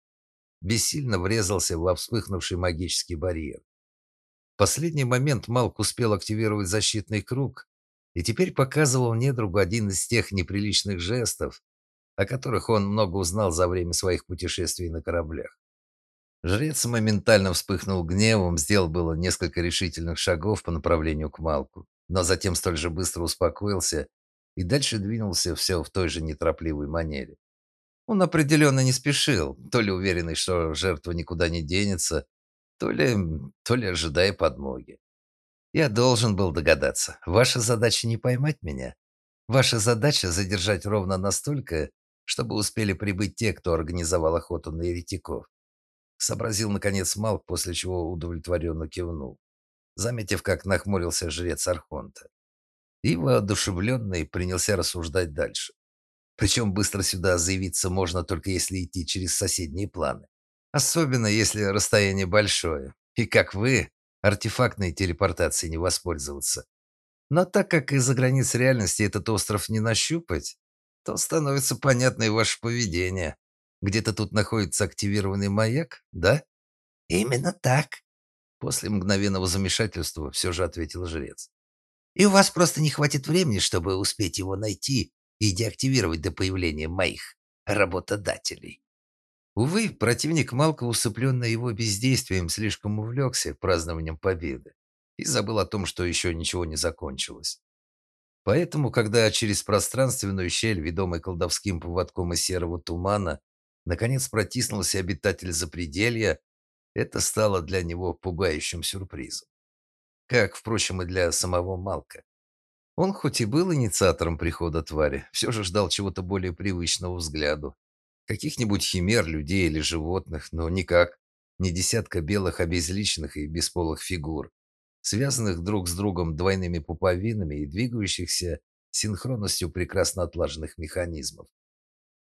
бессильно врезался во вспыхнувший магический барьер. В последний момент Малк успел активировать защитный круг и теперь показывал недругу один из тех неприличных жестов, о которых он много узнал за время своих путешествий на кораблях. Жрец моментально вспыхнул гневом, сделал было несколько решительных шагов по направлению к Малку но затем столь же быстро успокоился и дальше двинулся все в той же неторопливой манере. Он определенно не спешил, то ли уверенный, что жертва никуда не денется, то ли, то ли ожидая подмоги. Я должен был догадаться. Ваша задача не поймать меня. Ваша задача задержать ровно настолько, чтобы успели прибыть те, кто организовал охоту на еретиков. Сообразил наконец Малк, после чего удовлетворенно кивнул заметив, как нахмурился жрец Архонта. И воодушевленный принялся рассуждать дальше. Причем быстро сюда заявиться можно только если идти через соседние планы. Особенно если расстояние большое. И как вы, артефактной телепортацией не воспользоваться. Но так как из-за границ реальности этот остров не нащупать, то становится понятно и ваше поведение. Где-то тут находится активированный маяк, да? Именно так, После мгновенного замешательства все же ответил жрец. «И у вас просто не хватит времени, чтобы успеть его найти и деактивировать до появления моих работодателей». Увы, противник Малка, усыпленный его бездействием, слишком увлекся празднованием победы. и забыл о том, что еще ничего не закончилось. Поэтому, когда через пространственную щель, ведомый колдовским поводком из серого тумана, наконец протиснулся обитатель запределья, это стало для него пугающим сюрпризом. Как, впрочем, и для самого Малка. Он хоть и был инициатором прихода твари, все же ждал чего-то более привычного взгляду. Каких-нибудь химер, людей или животных, но никак не десятка белых обезличенных и бесполых фигур, связанных друг с другом двойными пуповинами и двигающихся синхронностью прекрасно отлаженных механизмов.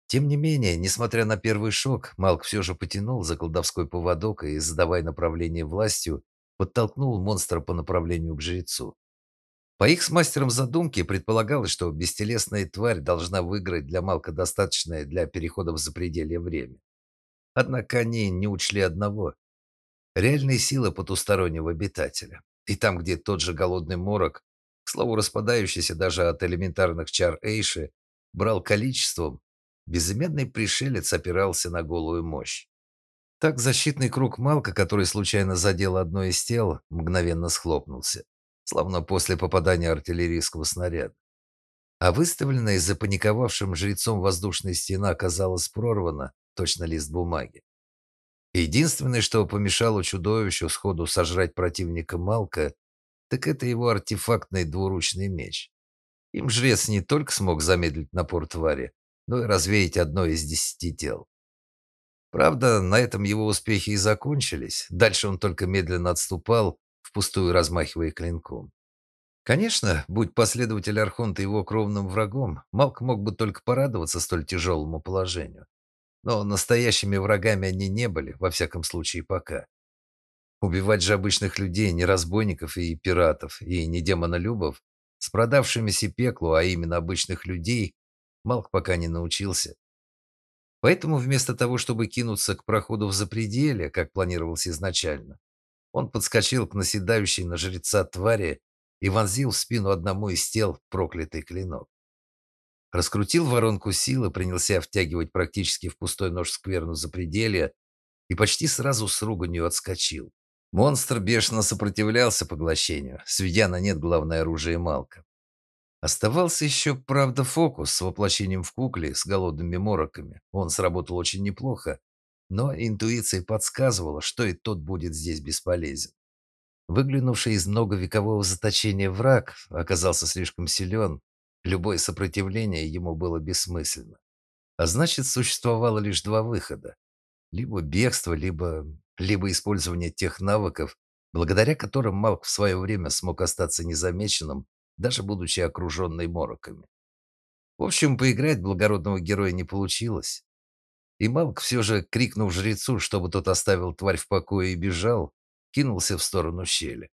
Тем не менее, несмотря на первый шок, Малк все же потянул за колдовской поводок и, задавая направление властью, подтолкнул монстра по направлению к жрецу. По их с мастером задумке предполагалось, что бестелесная тварь должна выиграть для Малка достаточное для перехода в запределье время. Однако они не учли одного – реальной силы потустороннего обитателя. И там, где тот же голодный морок, к слову, распадающийся даже от элементарных чар Эйши, брал количеством, Безымянный пришелец опирался на голую мощь. Так защитный круг Малка, который случайно задел одно из тел, мгновенно схлопнулся, словно после попадания артиллерийского снаряда. А выставленная запаниковавшим жрецом воздушная стена оказалась прорвана, точно лист бумаги. Единственное, что помешало чудовищу сходу сожрать противника Малка, так это его артефактный двуручный меч. Им жрец не только смог замедлить напор твари, но и развеять одно из десяти тел. Правда, на этом его успехи и закончились. Дальше он только медленно отступал, впустую размахивая клинком. Конечно, будь последователь Архонта его кровным врагом, Малк мог бы только порадоваться столь тяжелому положению. Но настоящими врагами они не были, во всяком случае пока. Убивать же обычных людей, не разбойников и пиратов, и не демонолюбов, с продавшимися пеклу, а именно обычных людей, Малк пока не научился. Поэтому вместо того, чтобы кинуться к проходу в запределье, как планировалось изначально, он подскочил к наседающей на жреца твари и вонзил в спину одному из тел проклятый клинок. Раскрутил воронку силы, принялся втягивать практически в пустой нож скверну запределья и почти сразу с руганью отскочил. Монстр бешено сопротивлялся поглощению, сведя на нет главное оружие Малка. Оставался еще, правда, фокус с воплощением в кукле с голодными мороками. Он сработал очень неплохо, но интуиция подсказывала, что и тот будет здесь бесполезен. Выглянувший из многовекового заточения враг оказался слишком силен, любое сопротивление ему было бессмысленно. А значит, существовало лишь два выхода. Либо бегство, либо, либо использование тех навыков, благодаря которым Малк в свое время смог остаться незамеченным даже будучи окруженной мороками. В общем, поиграть благородного героя не получилось. И Малк все же, крикнув жрецу, чтобы тот оставил тварь в покое и бежал, кинулся в сторону щели.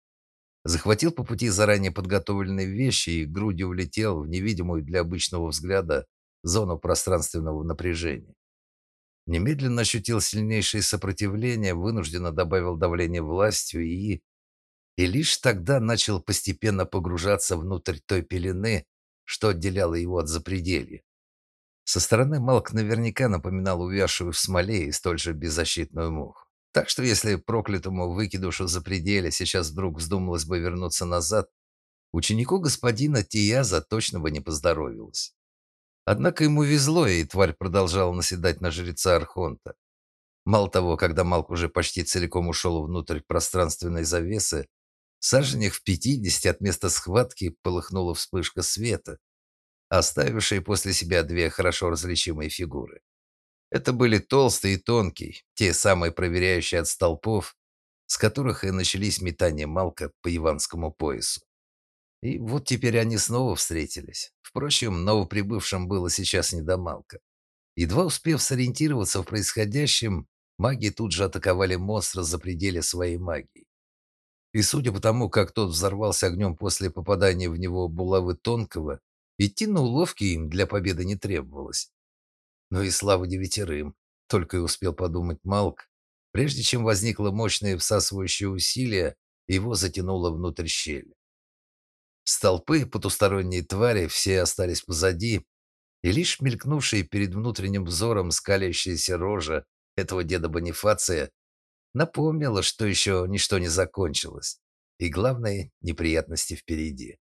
Захватил по пути заранее подготовленные вещи и грудью влетел в невидимую для обычного взгляда зону пространственного напряжения. Немедленно ощутил сильнейшее сопротивление, вынужденно добавил давление властью и и лишь тогда начал постепенно погружаться внутрь той пелены, что отделяло его от запределья. Со стороны Малк наверняка напоминал увязшую в смоле и столь же беззащитную муху. Так что если проклятому выкидушу запределья сейчас вдруг вздумалось бы вернуться назад, ученику господина Тияза точно бы не поздоровилось. Однако ему везло, и тварь продолжала наседать на жреца Архонта. Мало того, когда Малк уже почти целиком ушел внутрь пространственной завесы, Саженях в пятидесяти от места схватки полыхнула вспышка света, оставившая после себя две хорошо различимые фигуры. Это были толстый и тонкий, те самые проверяющие от столпов, с которых и начались метания Малка по иванскому поясу. И вот теперь они снова встретились. Впрочем, новоприбывшим было сейчас не до Малка. Едва успев сориентироваться в происходящем, маги тут же атаковали монстра за пределы своей магии. И судя по тому, как тот взорвался огнем после попадания в него булавы тонкого, идти на уловки им для победы не требовалось. Но и слава девятерым, только и успел подумать Малк, прежде чем возникло мощное всасывающее усилие, его затянуло внутрь щели. Столпы, потусторонние твари, все остались позади, и лишь мелькнувшая перед внутренним взором скалящаяся рожа этого деда Бонифация напомнила, что еще ничто не закончилось. И главное, неприятности впереди.